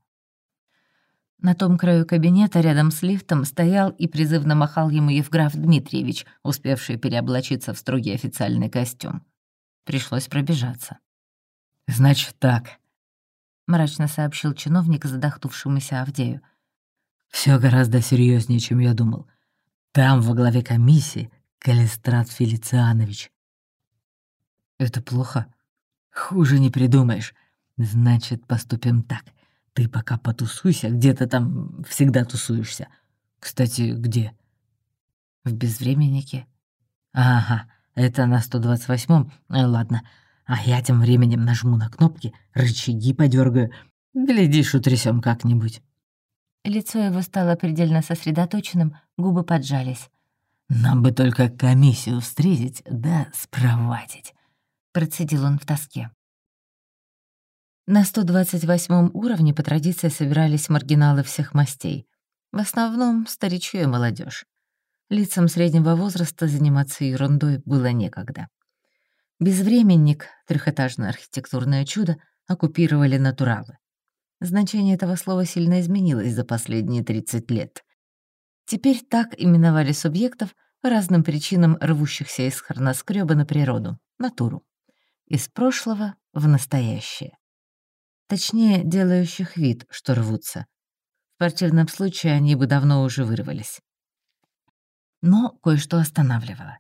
На том краю кабинета рядом с лифтом стоял и призывно махал ему Евграф Дмитриевич, успевший переоблачиться в строгий официальный костюм. Пришлось пробежаться. «Значит так», — мрачно сообщил чиновник задохнувшемуся Авдею. Все гораздо серьезнее, чем я думал. Там во главе комиссии Калистрат Фелицианович. Это плохо. Хуже не придумаешь. Значит, поступим так. Ты пока потусуйся, где ты там всегда тусуешься. Кстати, где? В безвременнике. Ага, это на 128-м. Э, ладно. А я тем временем нажму на кнопки, рычаги подергаю. Глядишь, утрясем как-нибудь. Лицо его стало предельно сосредоточенным, губы поджались. «Нам бы только комиссию встретить, да спровадить», — процедил он в тоске. На 128 уровне по традиции собирались маргиналы всех мастей. В основном старичье и молодежь. Лицам среднего возраста заниматься ерундой было некогда. Безвременник, трехэтажное архитектурное чудо, оккупировали натуралы. Значение этого слова сильно изменилось за последние 30 лет. Теперь так именовали субъектов разным причинам рвущихся из хроноскрёба на природу, натуру. Из прошлого в настоящее. Точнее, делающих вид, что рвутся. В противном случае они бы давно уже вырвались. Но кое-что останавливало.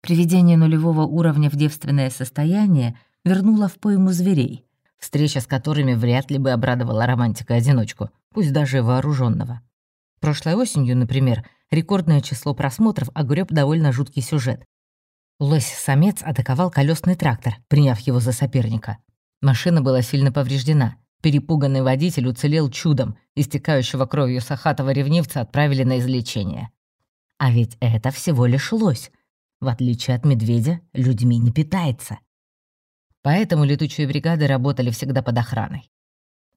Приведение нулевого уровня в девственное состояние вернуло в пойму зверей, встреча с которыми вряд ли бы обрадовала романтика-одиночку, пусть даже вооруженного. Прошлой осенью, например, рекордное число просмотров огреб довольно жуткий сюжет. Лось-самец атаковал колесный трактор, приняв его за соперника. Машина была сильно повреждена. Перепуганный водитель уцелел чудом, истекающего кровью сахатого ревнивца отправили на излечение. А ведь это всего лишь лось. В отличие от медведя, людьми не питается. Поэтому летучие бригады работали всегда под охраной.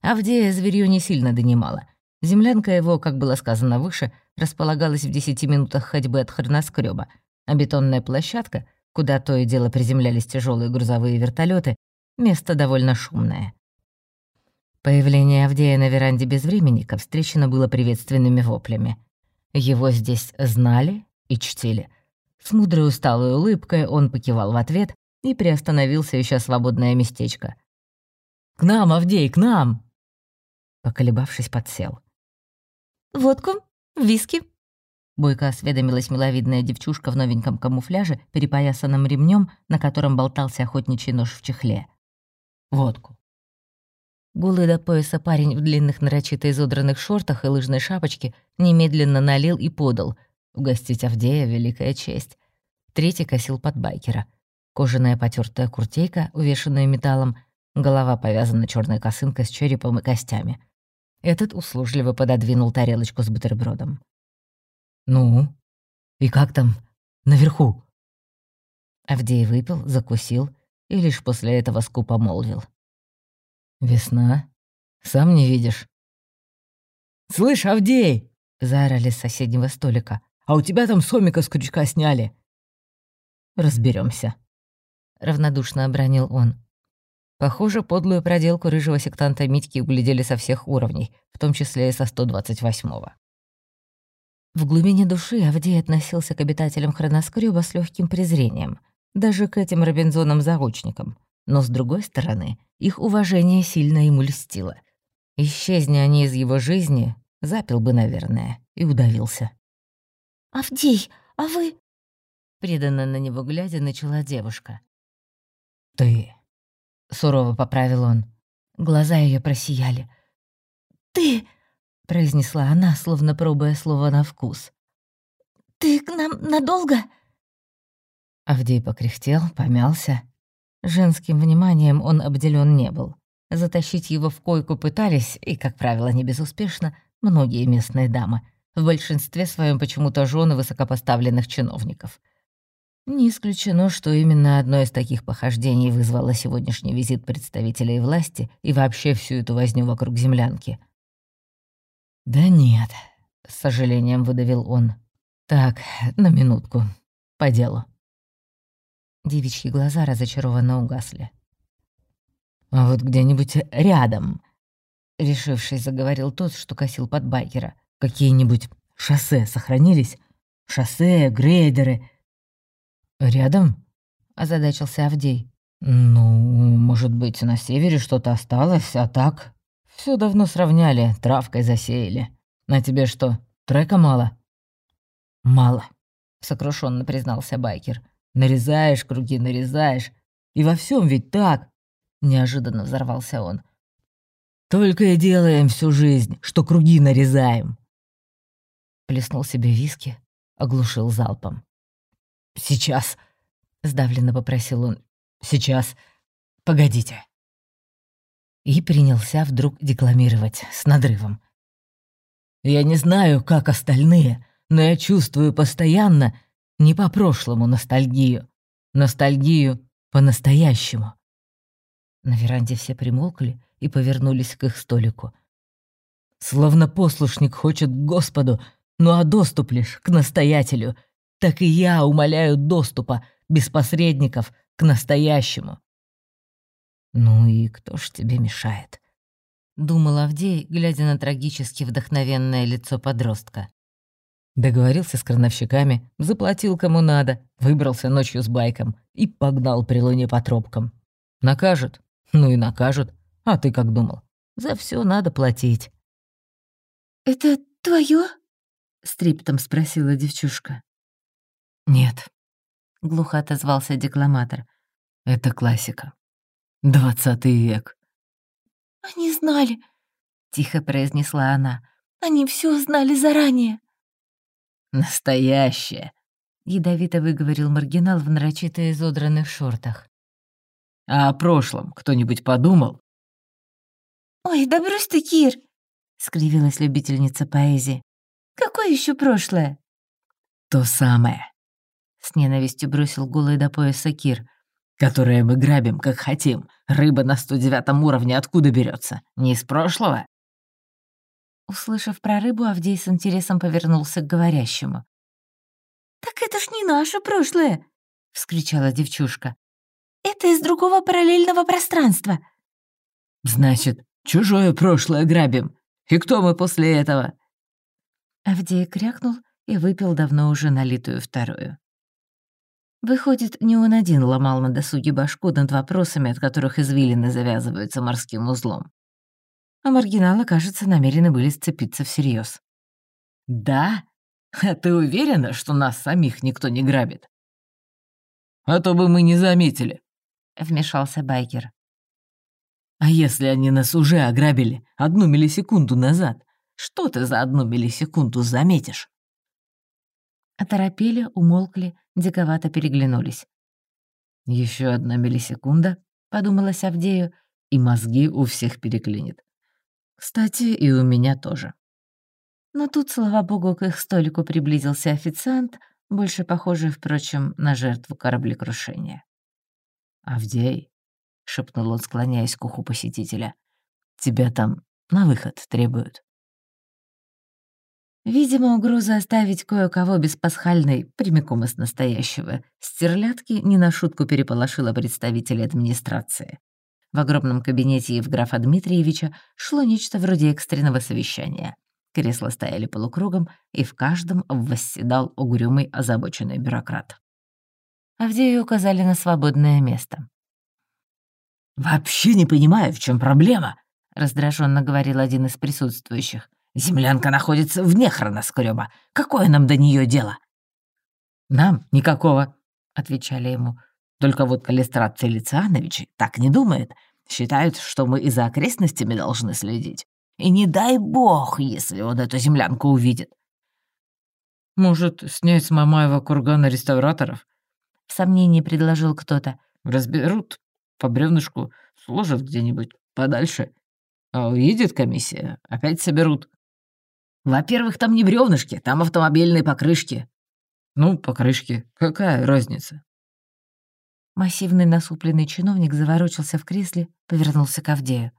Авдея зверьё не сильно донимала. Землянка его, как было сказано выше, располагалась в десяти минутах ходьбы от хроноскрёба, а бетонная площадка, куда то и дело приземлялись тяжелые грузовые вертолеты, место довольно шумное. Появление Авдея на веранде безвременника встречено было приветственными воплями. Его здесь знали и чтили. С мудрой усталой улыбкой он покивал в ответ, и приостановился еще свободное местечко. «К нам, Авдей, к нам!» Поколебавшись, подсел. «Водку? Виски?» Бойко осведомилась миловидная девчушка в новеньком камуфляже, перепоясанном ремнем, на котором болтался охотничий нож в чехле. «Водку». Голый до пояса парень в длинных нарочито изодранных шортах и лыжной шапочке немедленно налил и подал. Угостить Авдея — великая честь. Третий косил под байкера — Кожаная потертая куртейка, увешанная металлом, голова повязана черной косынкой с черепом и костями. Этот услужливо пододвинул тарелочку с бутербродом. «Ну? И как там? Наверху?» Авдей выпил, закусил и лишь после этого скупо молвил. «Весна? Сам не видишь?» «Слышь, Авдей!» заорали с соседнего столика. «А у тебя там сомика с крючка сняли!» Разберемся, равнодушно обронил он. Похоже, подлую проделку рыжего сектанта Митьки углядели со всех уровней, в том числе и со 128-го. В глубине души Авдей относился к обитателям хроноскрёба с легким презрением, даже к этим Робинзонам-заочникам. Но, с другой стороны, их уважение сильно ему льстило. Исчезни они из его жизни, запил бы, наверное, и удавился. «Авдей, а вы...» Преданно на него глядя, начала девушка. «Ты...» — сурово поправил он. Глаза ее просияли. «Ты...» — произнесла она, словно пробуя слово на вкус. «Ты к нам надолго?» Авдей покряхтел, помялся. Женским вниманием он обделен не был. Затащить его в койку пытались, и, как правило, не безуспешно, многие местные дамы. В большинстве своем почему-то жены высокопоставленных чиновников. Не исключено, что именно одно из таких похождений вызвало сегодняшний визит представителей власти и вообще всю эту возню вокруг землянки. «Да нет», — с сожалением выдавил он. «Так, на минутку. По делу». Девичьи глаза разочарованно угасли. «А вот где-нибудь рядом», — решившись, заговорил тот, что косил под байкера. «Какие-нибудь шоссе сохранились? Шоссе, грейдеры». «Рядом?» — озадачился Авдей. «Ну, может быть, на севере что-то осталось, а так...» все давно сравняли, травкой засеяли. На тебе что, трека мало?» «Мало», — сокрушенно признался байкер. «Нарезаешь круги, нарезаешь. И во всем ведь так. Неожиданно взорвался он. «Только и делаем всю жизнь, что круги нарезаем!» Плеснул себе виски, оглушил залпом. «Сейчас!» — сдавленно попросил он. «Сейчас! Погодите!» И принялся вдруг декламировать с надрывом. «Я не знаю, как остальные, но я чувствую постоянно не по-прошлому ностальгию, ностальгию по-настоящему. На веранде все примолкли и повернулись к их столику. Словно послушник хочет к Господу, ну а доступ лишь к настоятелю, так и я умоляю доступа, без посредников, к настоящему. «Ну и кто ж тебе мешает?» — думал Авдей, глядя на трагически вдохновенное лицо подростка. Договорился с крановщиками, заплатил кому надо, выбрался ночью с байком и погнал при луне по тропкам. Накажут? Ну и накажут. А ты как думал? За все надо платить. «Это твое? стриптом спросила девчушка. «Нет», — глухо отозвался декламатор. «Это классика. Двадцатый век». «Они знали», — тихо произнесла она. «Они все знали заранее». «Настоящее», — ядовито выговорил маргинал в нарочито изодранных шортах. А о прошлом кто-нибудь подумал? «Ой, да брось ты, Кир!» — скривилась любительница поэзии. «Какое еще прошлое?» «То самое», — с ненавистью бросил голый до пояса Кир. «Которое мы грабим, как хотим. Рыба на 109 уровне откуда берется? Не из прошлого?» Услышав про рыбу, Авдей с интересом повернулся к говорящему. «Так это ж не наше прошлое!» — вскричала девчушка. Это из другого параллельного пространства». «Значит, чужое прошлое грабим. И кто мы после этого?» Авдей крякнул и выпил давно уже налитую вторую. Выходит, не он один ломал на досуге башку над вопросами, от которых извилины завязываются морским узлом. А маргиналы, кажется, намерены были сцепиться всерьез. «Да? А ты уверена, что нас самих никто не грабит?» «А то бы мы не заметили», вмешался Байкер. «А если они нас уже ограбили одну миллисекунду назад? Что ты за одну миллисекунду заметишь?» Оторопели, умолкли, диковато переглянулись. Еще одна миллисекунда», — подумалась Авдею, «и мозги у всех переклинит. Кстати, и у меня тоже». Но тут, слава богу, к их столику приблизился официант, больше похожий, впрочем, на жертву кораблекрушения. «Авдей», — шепнул он, склоняясь к уху посетителя, — «тебя там на выход требуют». Видимо, угроза оставить кое-кого без пасхальной, прямиком из настоящего, стерлядки не на шутку переполошила представителей администрации. В огромном кабинете Евграфа Дмитриевича шло нечто вроде экстренного совещания. Кресла стояли полукругом, и в каждом восседал угрюмый озабоченный бюрократ. Авдею указали на свободное место. «Вообще не понимаю, в чем проблема», — раздраженно говорил один из присутствующих. «Землянка находится вне хроноскрёба. Какое нам до нее дело?» «Нам никакого», — отвечали ему. «Только вот Калистрат Целицианович так не думает. Считают, что мы и за окрестностями должны следить. И не дай бог, если он эту землянку увидит». «Может, снять с Мамаева кургана реставраторов?» — в сомнении предложил кто-то. «Разберут по бревнышку сложат где-нибудь подальше. А уедет комиссия, опять соберут. Во-первых, там не бревнышки, там автомобильные покрышки. Ну, покрышки, какая разница? Массивный насупленный чиновник заворочился в кресле, повернулся к Авдею.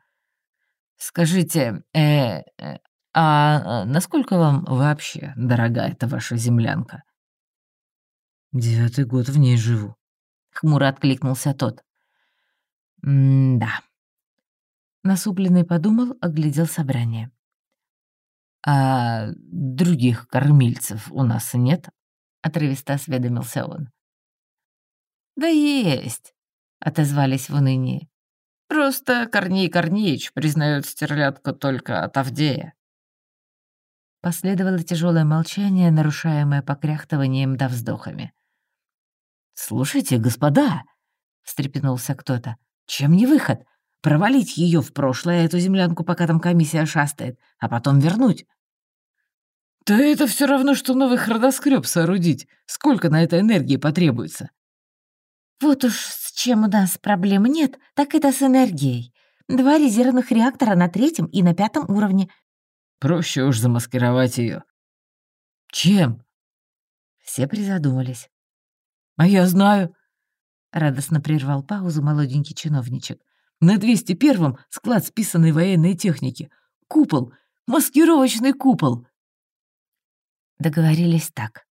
«Скажите, э, э, а насколько вам вообще дорога эта ваша землянка?» «Девятый год в ней живу», — хмуро откликнулся тот. М-да. Насупленный подумал, оглядел собрание. «А других кормильцев у нас нет?» — отрывисто осведомился он. «Да есть», — отозвались в унынии. «Просто Корней Корнеич признает стерлядку только от Авдея». Последовало тяжелое молчание, нарушаемое покряхтыванием да вздохами. «Слушайте, господа!» — встрепенулся кто-то. Чем не выход? Провалить ее в прошлое, эту землянку, пока там комиссия шастает, а потом вернуть. Да это все равно, что новый храдоскреб соорудить. Сколько на это энергии потребуется? Вот уж с чем у нас проблем нет, так это с энергией. Два резервных реактора на третьем и на пятом уровне. Проще уж замаскировать ее. Чем? Все призадумались. А я знаю, — радостно прервал паузу молоденький чиновничек. «На 201-м склад списанной военной техники. Купол! Маскировочный купол!» Договорились так.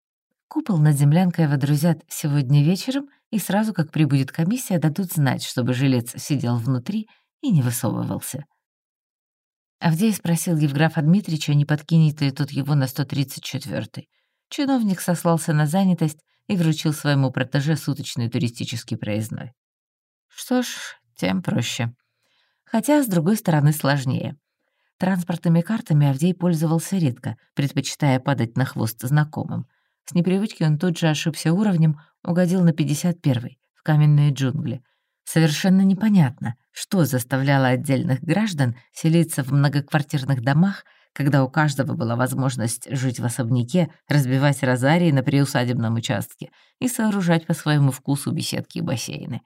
Купол над землянкой водрузят сегодня вечером, и сразу, как прибудет комиссия, дадут знать, чтобы жилец сидел внутри и не высовывался. Авдей спросил Евграфа Дмитриевича, не подкинет ли тот его на 134-й. Чиновник сослался на занятость и вручил своему протеже суточный туристический проездной. Что ж, тем проще. Хотя, с другой стороны, сложнее. Транспортными картами Авдей пользовался редко, предпочитая падать на хвост знакомым. С непривычки он тут же ошибся уровнем, угодил на 51-й, в каменные джунгли. Совершенно непонятно, что заставляло отдельных граждан селиться в многоквартирных домах, когда у каждого была возможность жить в особняке, разбивать розарии на приусадебном участке и сооружать по своему вкусу беседки и бассейны.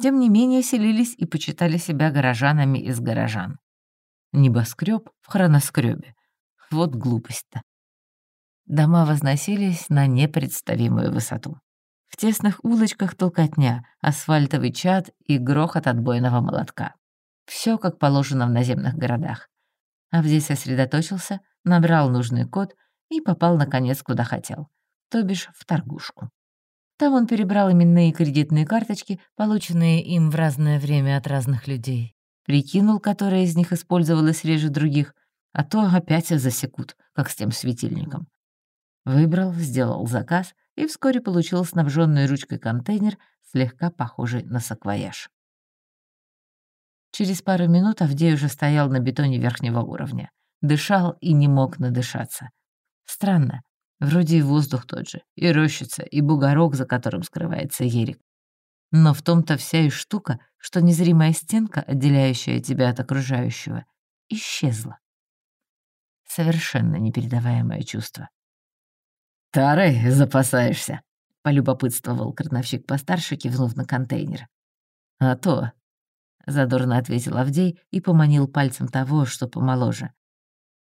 Тем не менее селились и почитали себя горожанами из горожан. Небоскреб в хроноскребе. Вот глупость-то. Дома возносились на непредставимую высоту. В тесных улочках толкотня, асфальтовый чад и грохот отбойного молотка. Все как положено в наземных городах. Авдей сосредоточился, набрал нужный код и попал, наконец, куда хотел, то бишь в торгушку. Там он перебрал именные кредитные карточки, полученные им в разное время от разных людей, прикинул, которая из них использовалась реже других, а то опять засекут, как с тем светильником. Выбрал, сделал заказ и вскоре получил снабженный ручкой контейнер, слегка похожий на саквояж. Через пару минут Авдей уже стоял на бетоне верхнего уровня. Дышал и не мог надышаться. Странно. Вроде и воздух тот же, и рощица, и бугорок, за которым скрывается ерик. Но в том-то вся и штука, что незримая стенка, отделяющая тебя от окружающего, исчезла. Совершенно непередаваемое чувство. «Тарой запасаешься», — полюбопытствовал крановщик постарше, кивнув на контейнер. «А то», задорно ответил Авдей и поманил пальцем того, что помоложе.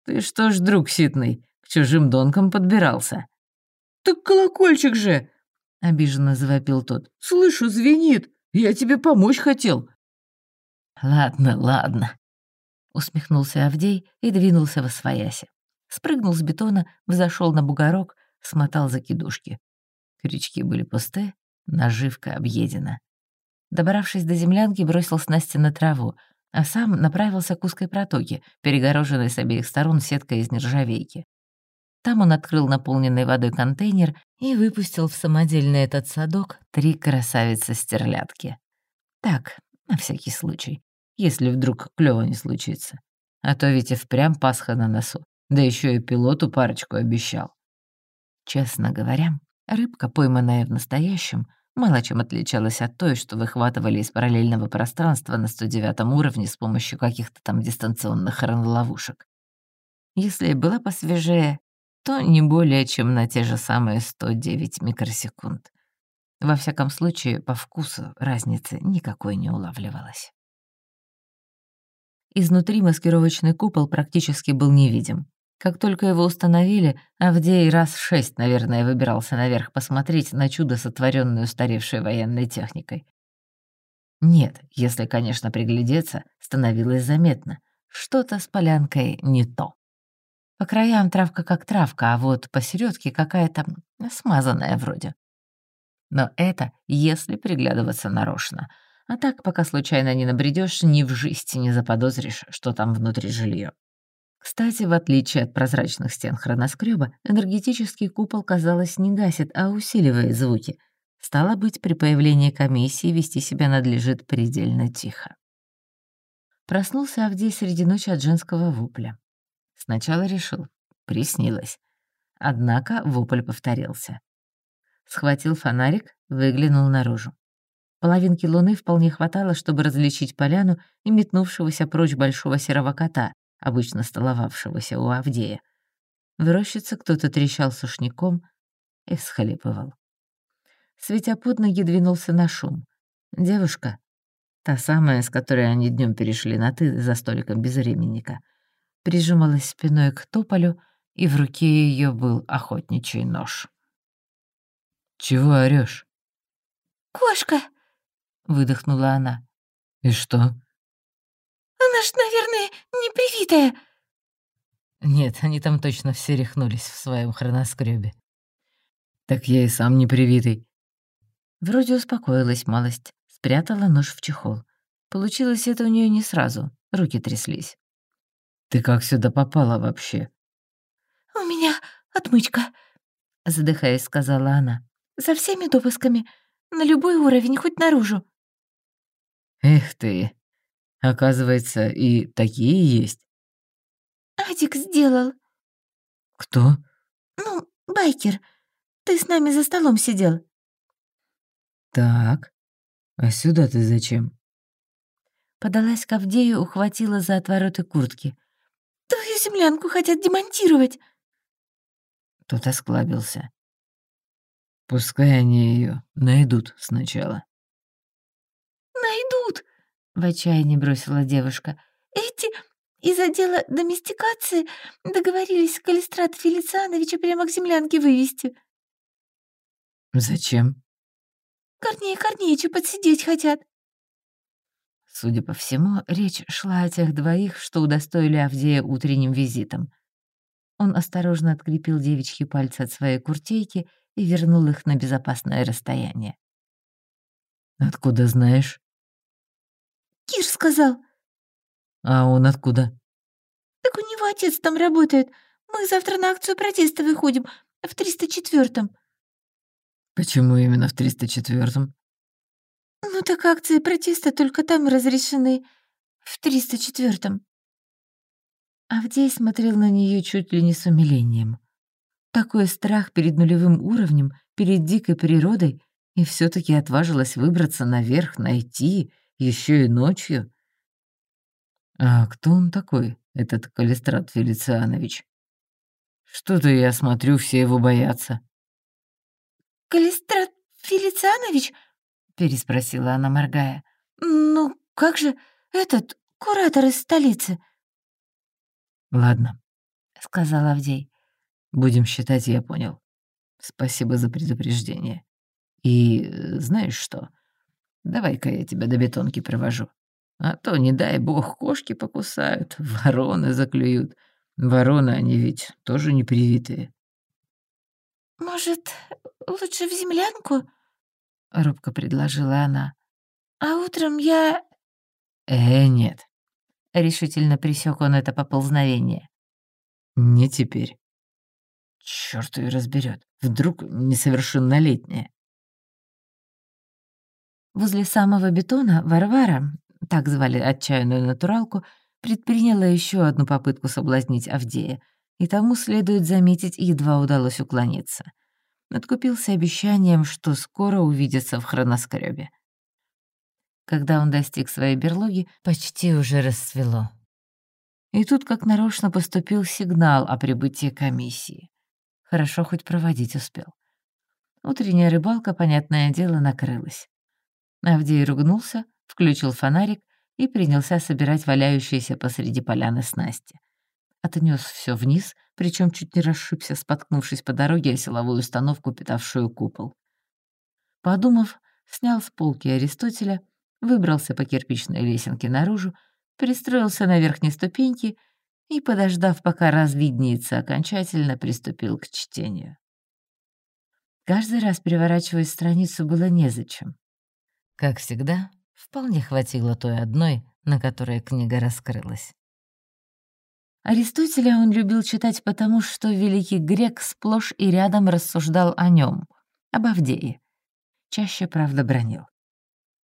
«Ты что ж, друг ситный, к чужим донкам подбирался?» «Так колокольчик же!» — обиженно завопил тот. «Слышу, звенит! Я тебе помочь хотел!» «Ладно, ладно», — усмехнулся Авдей и двинулся во свояси. спрыгнул с бетона, взошел на бугорок, смотал закидушки. Крючки были пусты, наживка объедена. Добравшись до землянки, бросил снасти на траву, а сам направился к узкой протоке, перегороженной с обеих сторон сеткой из нержавейки. Там он открыл наполненный водой контейнер и выпустил в самодельный этот садок три красавицы-стерлядки. Так, на всякий случай, если вдруг клёво не случится. А то ведь и впрямь Пасха на носу, да еще и пилоту парочку обещал. Честно говоря, рыбка, пойманная в настоящем, мало чем отличалась от той, что выхватывали из параллельного пространства на 109 уровне с помощью каких-то там дистанционных хроноловушек. Если была посвежее, то не более чем на те же самые 109 микросекунд. Во всяком случае, по вкусу разницы никакой не улавливалось. Изнутри маскировочный купол практически был невидим. Как только его установили, Авдей раз шесть, наверное, выбирался наверх посмотреть на чудо, сотворенное устаревшей военной техникой. Нет, если, конечно, приглядеться, становилось заметно. Что-то с полянкой не то. По краям травка как травка, а вот посередке какая-то смазанная вроде. Но это если приглядываться нарочно. А так, пока случайно не набредешь, ни в жизнь не заподозришь, что там внутри жилье. Кстати, в отличие от прозрачных стен хроноскрёба, энергетический купол, казалось, не гасит, а усиливает звуки. Стало быть, при появлении комиссии вести себя надлежит предельно тихо. Проснулся Авдей среди ночи от женского вупля. Сначала решил, приснилось. Однако вопль повторился. Схватил фонарик, выглянул наружу. Половинки луны вполне хватало, чтобы различить поляну и метнувшегося прочь большого серого кота, обычно столовавшегося у Авдея. В рощице кто-то трещал сушняком и всхлипывал. Светя под ноги двинулся на шум. Девушка, та самая, с которой они днем перешли на «ты» за столиком безвременника, прижималась спиной к тополю, и в руке ее был охотничий нож. «Чего орёшь?» «Кошка!» — выдохнула она. «И что?» «Она ж, наверное, не привитая!» Нет, они там точно все рехнулись в своем хроноскребе. «Так я и сам не привитый». Вроде успокоилась малость, спрятала нож в чехол. Получилось это у нее не сразу, руки тряслись. «Ты как сюда попала вообще?» «У меня отмычка», — задыхаясь, сказала она. «За всеми допусками. На любой уровень, хоть наружу». «Эх ты! Оказывается, и такие есть». «Адик сделал». «Кто?» «Ну, байкер. Ты с нами за столом сидел». «Так, а сюда ты зачем?» Подалась к Авдею, ухватила за отвороты куртки. «Твою землянку хотят демонтировать!» Тот осклабился. «Пускай они ее найдут сначала». «Найдут!» — в отчаянии бросила девушка. «Эти из отдела доместикации договорились Калистрат Фелициановича прямо к землянке вывести». «Зачем?» «Корнея Корнеича подсидеть хотят». Судя по всему, речь шла о тех двоих, что удостоили Авдея утренним визитом. Он осторожно открепил девичьи пальцы от своей куртейки и вернул их на безопасное расстояние. «Откуда знаешь?» «Кир сказал». «А он откуда?» «Так у него отец там работает. Мы завтра на акцию протеста выходим, в 304-м». «Почему именно в 304-м?» «Ну так акции протеста только там разрешены, в 304-м». Авдей смотрел на нее чуть ли не с умилением. Такой страх перед нулевым уровнем, перед дикой природой, и все таки отважилась выбраться наверх, найти, еще и ночью. А кто он такой, этот Калистрат Фелицианович? Что-то я смотрю, все его боятся. «Калистрат Фелицианович?» — переспросила она, моргая. «Ну, как же этот куратор из столицы?» «Ладно», — сказал Авдей. «Будем считать, я понял. Спасибо за предупреждение. И э, знаешь что? Давай-ка я тебя до бетонки провожу. А то, не дай бог, кошки покусают, вороны заклюют. Вороны они ведь тоже не привитые. «Может, лучше в землянку?» — робко предложила она. «А утром я...» «Э, нет», — решительно присек он это поползновение. «Не теперь. Чёрт её разберёт. Вдруг несовершеннолетняя». Возле самого бетона Варвара, так звали отчаянную натуралку, предприняла еще одну попытку соблазнить Авдея, и тому, следует заметить, едва удалось уклониться. Откупился обещанием, что скоро увидится в хроноскребе. Когда он достиг своей берлоги, почти уже рассвело. И тут как нарочно поступил сигнал о прибытии комиссии. Хорошо хоть проводить успел. Утренняя рыбалка, понятное дело, накрылась. Авдей ругнулся, включил фонарик и принялся собирать валяющиеся посреди поляны снасти. Отнес все вниз, причем чуть не расшибся, споткнувшись по дороге о силовую установку, питавшую купол. Подумав, снял с полки Аристотеля, выбрался по кирпичной лесенке наружу, пристроился на верхней ступеньке и, подождав, пока развиднеется окончательно, приступил к чтению. Каждый раз переворачивать страницу было незачем. Как всегда, вполне хватило той одной, на которой книга раскрылась. Аристотеля он любил читать потому, что великий грек сплошь и рядом рассуждал о нем, об Авдее. Чаще, правда, бронил.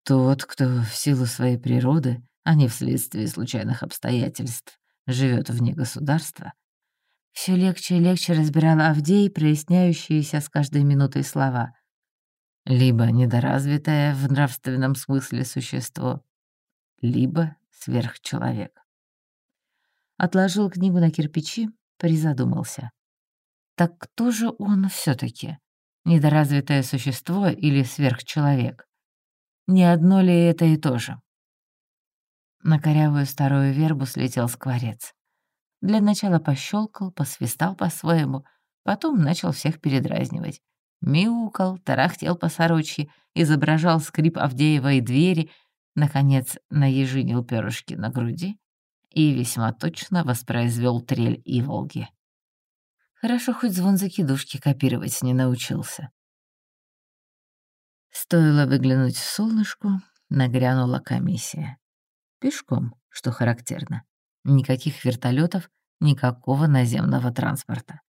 Тот, кто в силу своей природы, а не вследствие случайных обстоятельств, живет вне государства, все легче и легче разбирал Авдей проясняющиеся с каждой минутой слова. Либо недоразвитое в нравственном смысле существо, либо сверхчеловек. Отложил книгу на кирпичи, призадумался. Так кто же он все таки Недоразвитое существо или сверхчеловек? Не одно ли это и то же? На корявую старую вербу слетел скворец. Для начала пощелкал, посвистал по-своему, потом начал всех передразнивать. Мяукал, тарахтел по сорочьи, изображал скрип Авдеевой двери, наконец наежинил перышки на груди и весьма точно воспроизвел трель и волги. Хорошо, хоть звон закидушки копировать не научился. Стоило выглянуть в солнышко, нагрянула комиссия. Пешком, что характерно. Никаких вертолетов, никакого наземного транспорта.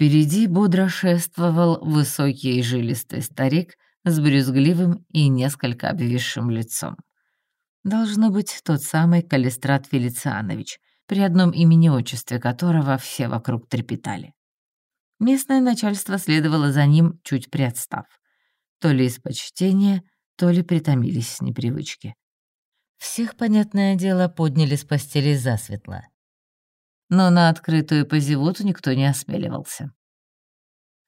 Впереди бодро шествовал высокий и жилистый старик с брюзгливым и несколько обвисшим лицом. Должно быть тот самый Калистрат Фелицианович, при одном имени-отчестве которого все вокруг трепетали. Местное начальство следовало за ним, чуть приотстав. То ли из почтения, то ли притомились с непривычки. Всех, понятное дело, подняли с постели засветло. Но на открытую позевоту никто не осмеливался.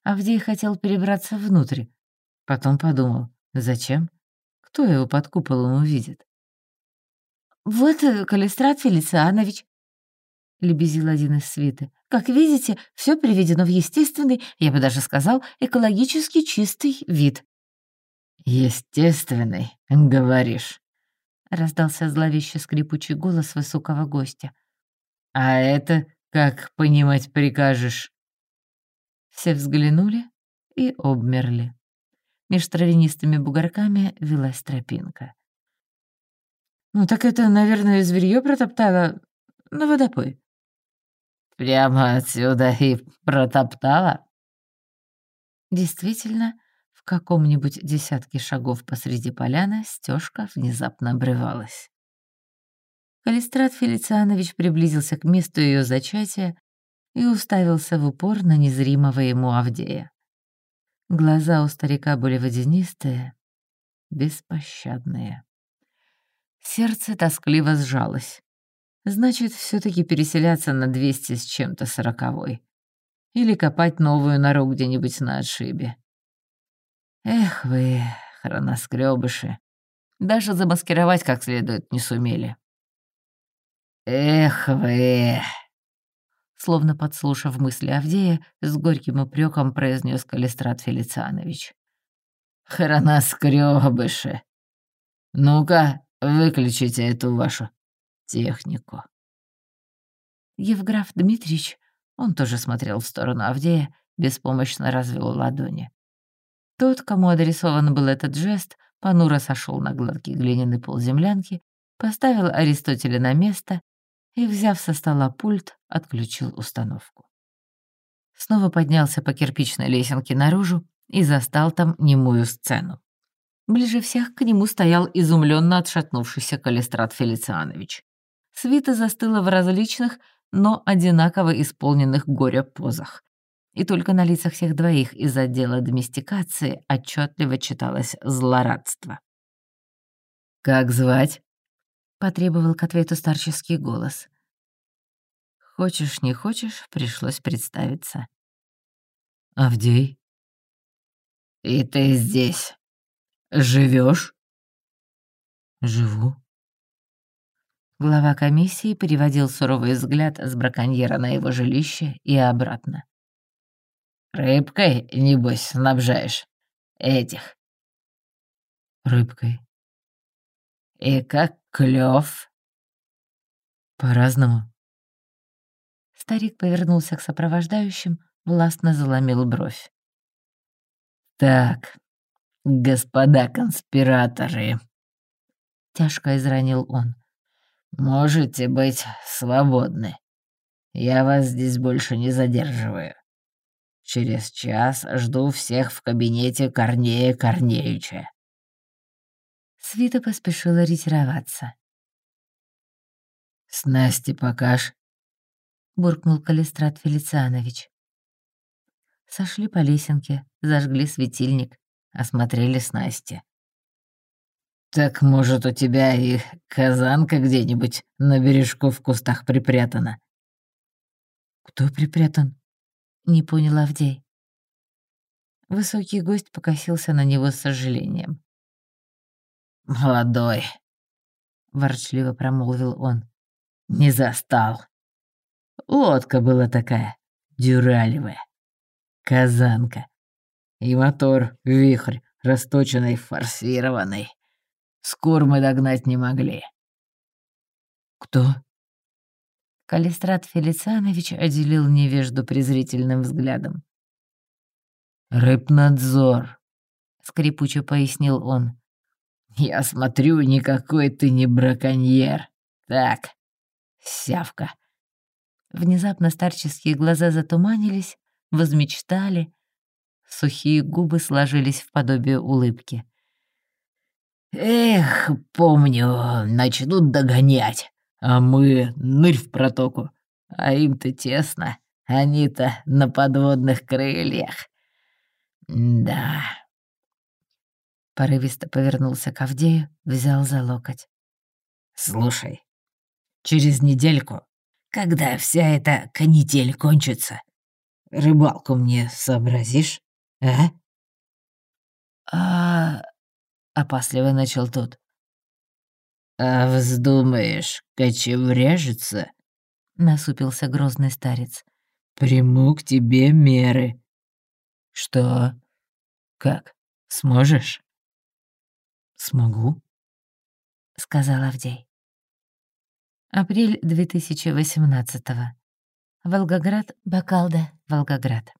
Авдей хотел перебраться внутрь. Потом подумал, зачем? Кто его под куполом увидит? «Вот э, Калистрат Фелицианович», — лебезил один из свиты. «Как видите, все приведено в естественный, я бы даже сказал, экологически чистый вид». «Естественный, говоришь?» раздался зловеще скрипучий голос высокого гостя. «А это, как понимать прикажешь?» Все взглянули и обмерли. Меж травянистыми бугорками велась тропинка. «Ну так это, наверное, зверьё протоптало на водопой». «Прямо отсюда и протоптала?» Действительно, в каком-нибудь десятке шагов посреди поляны стежка внезапно обрывалась. Калистрат Фелицианович приблизился к месту ее зачатия и уставился в упор на незримого ему Авдея. Глаза у старика были водянистые, беспощадные. Сердце тоскливо сжалось. Значит, все таки переселяться на двести с чем-то сороковой. Или копать новую нору где-нибудь на отшибе. Эх вы, хроноскребыши. Даже замаскировать как следует не сумели. Эх вы. Словно подслушав мысли Авдея, с горьким упреком произнес Калистрат Фелицианович. Хроноскребыши. Ну-ка, выключите эту вашу технику. Евграф Дмитриевич, он тоже смотрел в сторону Авдея, беспомощно развел ладони. Тот, кому адресован был этот жест, понуро сошел на гладкий глиняный пол землянки, поставил Аристотеля на место и, взяв со стола пульт, отключил установку. Снова поднялся по кирпичной лесенке наружу и застал там немую сцену. Ближе всех к нему стоял изумленно отшатнувшийся Калистрат Фелицианович. Свита застыла в различных, но одинаково исполненных горя позах. И только на лицах всех двоих из отдела доместикации отчетливо читалось злорадство. «Как звать?» — потребовал к ответу старческий голос. Хочешь, не хочешь, пришлось представиться. «Авдей?» «И ты здесь живешь? «Живу». Глава комиссии переводил суровый взгляд с браконьера на его жилище и обратно. «Рыбкой, небось, снабжаешь этих?» «Рыбкой». «И как клёв?» «По-разному». Старик повернулся к сопровождающим, властно заломил бровь. «Так, господа конспираторы», — тяжко изранил он, — «можете быть свободны. Я вас здесь больше не задерживаю. Через час жду всех в кабинете Корнея Корнеевича». Свита поспешила ретироваться. «Снасти покаж», — буркнул Калистрат Фелицианович. Сошли по лесенке, зажгли светильник, осмотрели снасти. «Так, может, у тебя и казанка где-нибудь на бережку в кустах припрятана?» «Кто припрятан?» — не понял Авдей. Высокий гость покосился на него с сожалением. «Молодой», — ворчливо промолвил он, — «не застал. Лодка была такая, дюралевая, казанка. И мотор — вихрь, расточенный, форсированный. Скоро мы догнать не могли». «Кто?» Калистрат Фелицианович отделил невежду презрительным взглядом. «Рыбнадзор», — скрипуче пояснил он. «Я смотрю, никакой ты не браконьер. Так, сявка». Внезапно старческие глаза затуманились, возмечтали. Сухие губы сложились в подобие улыбки. «Эх, помню, начнут догонять. А мы нырь в протоку. А им-то тесно. Они-то на подводных крыльях. Да. Порывисто повернулся к Авдею, взял за локоть. «Слушай, через недельку, когда вся эта канитель кончится, рыбалку мне сообразишь, а?» «А...» — опасливо начал тот. «А вздумаешь кочевряжиться?» — насупился грозный старец. «Приму к тебе меры». «Что? Как? Сможешь?» «Смогу», — сказал Авдей. Апрель 2018-го. Волгоград, Бакалда, Волгоград.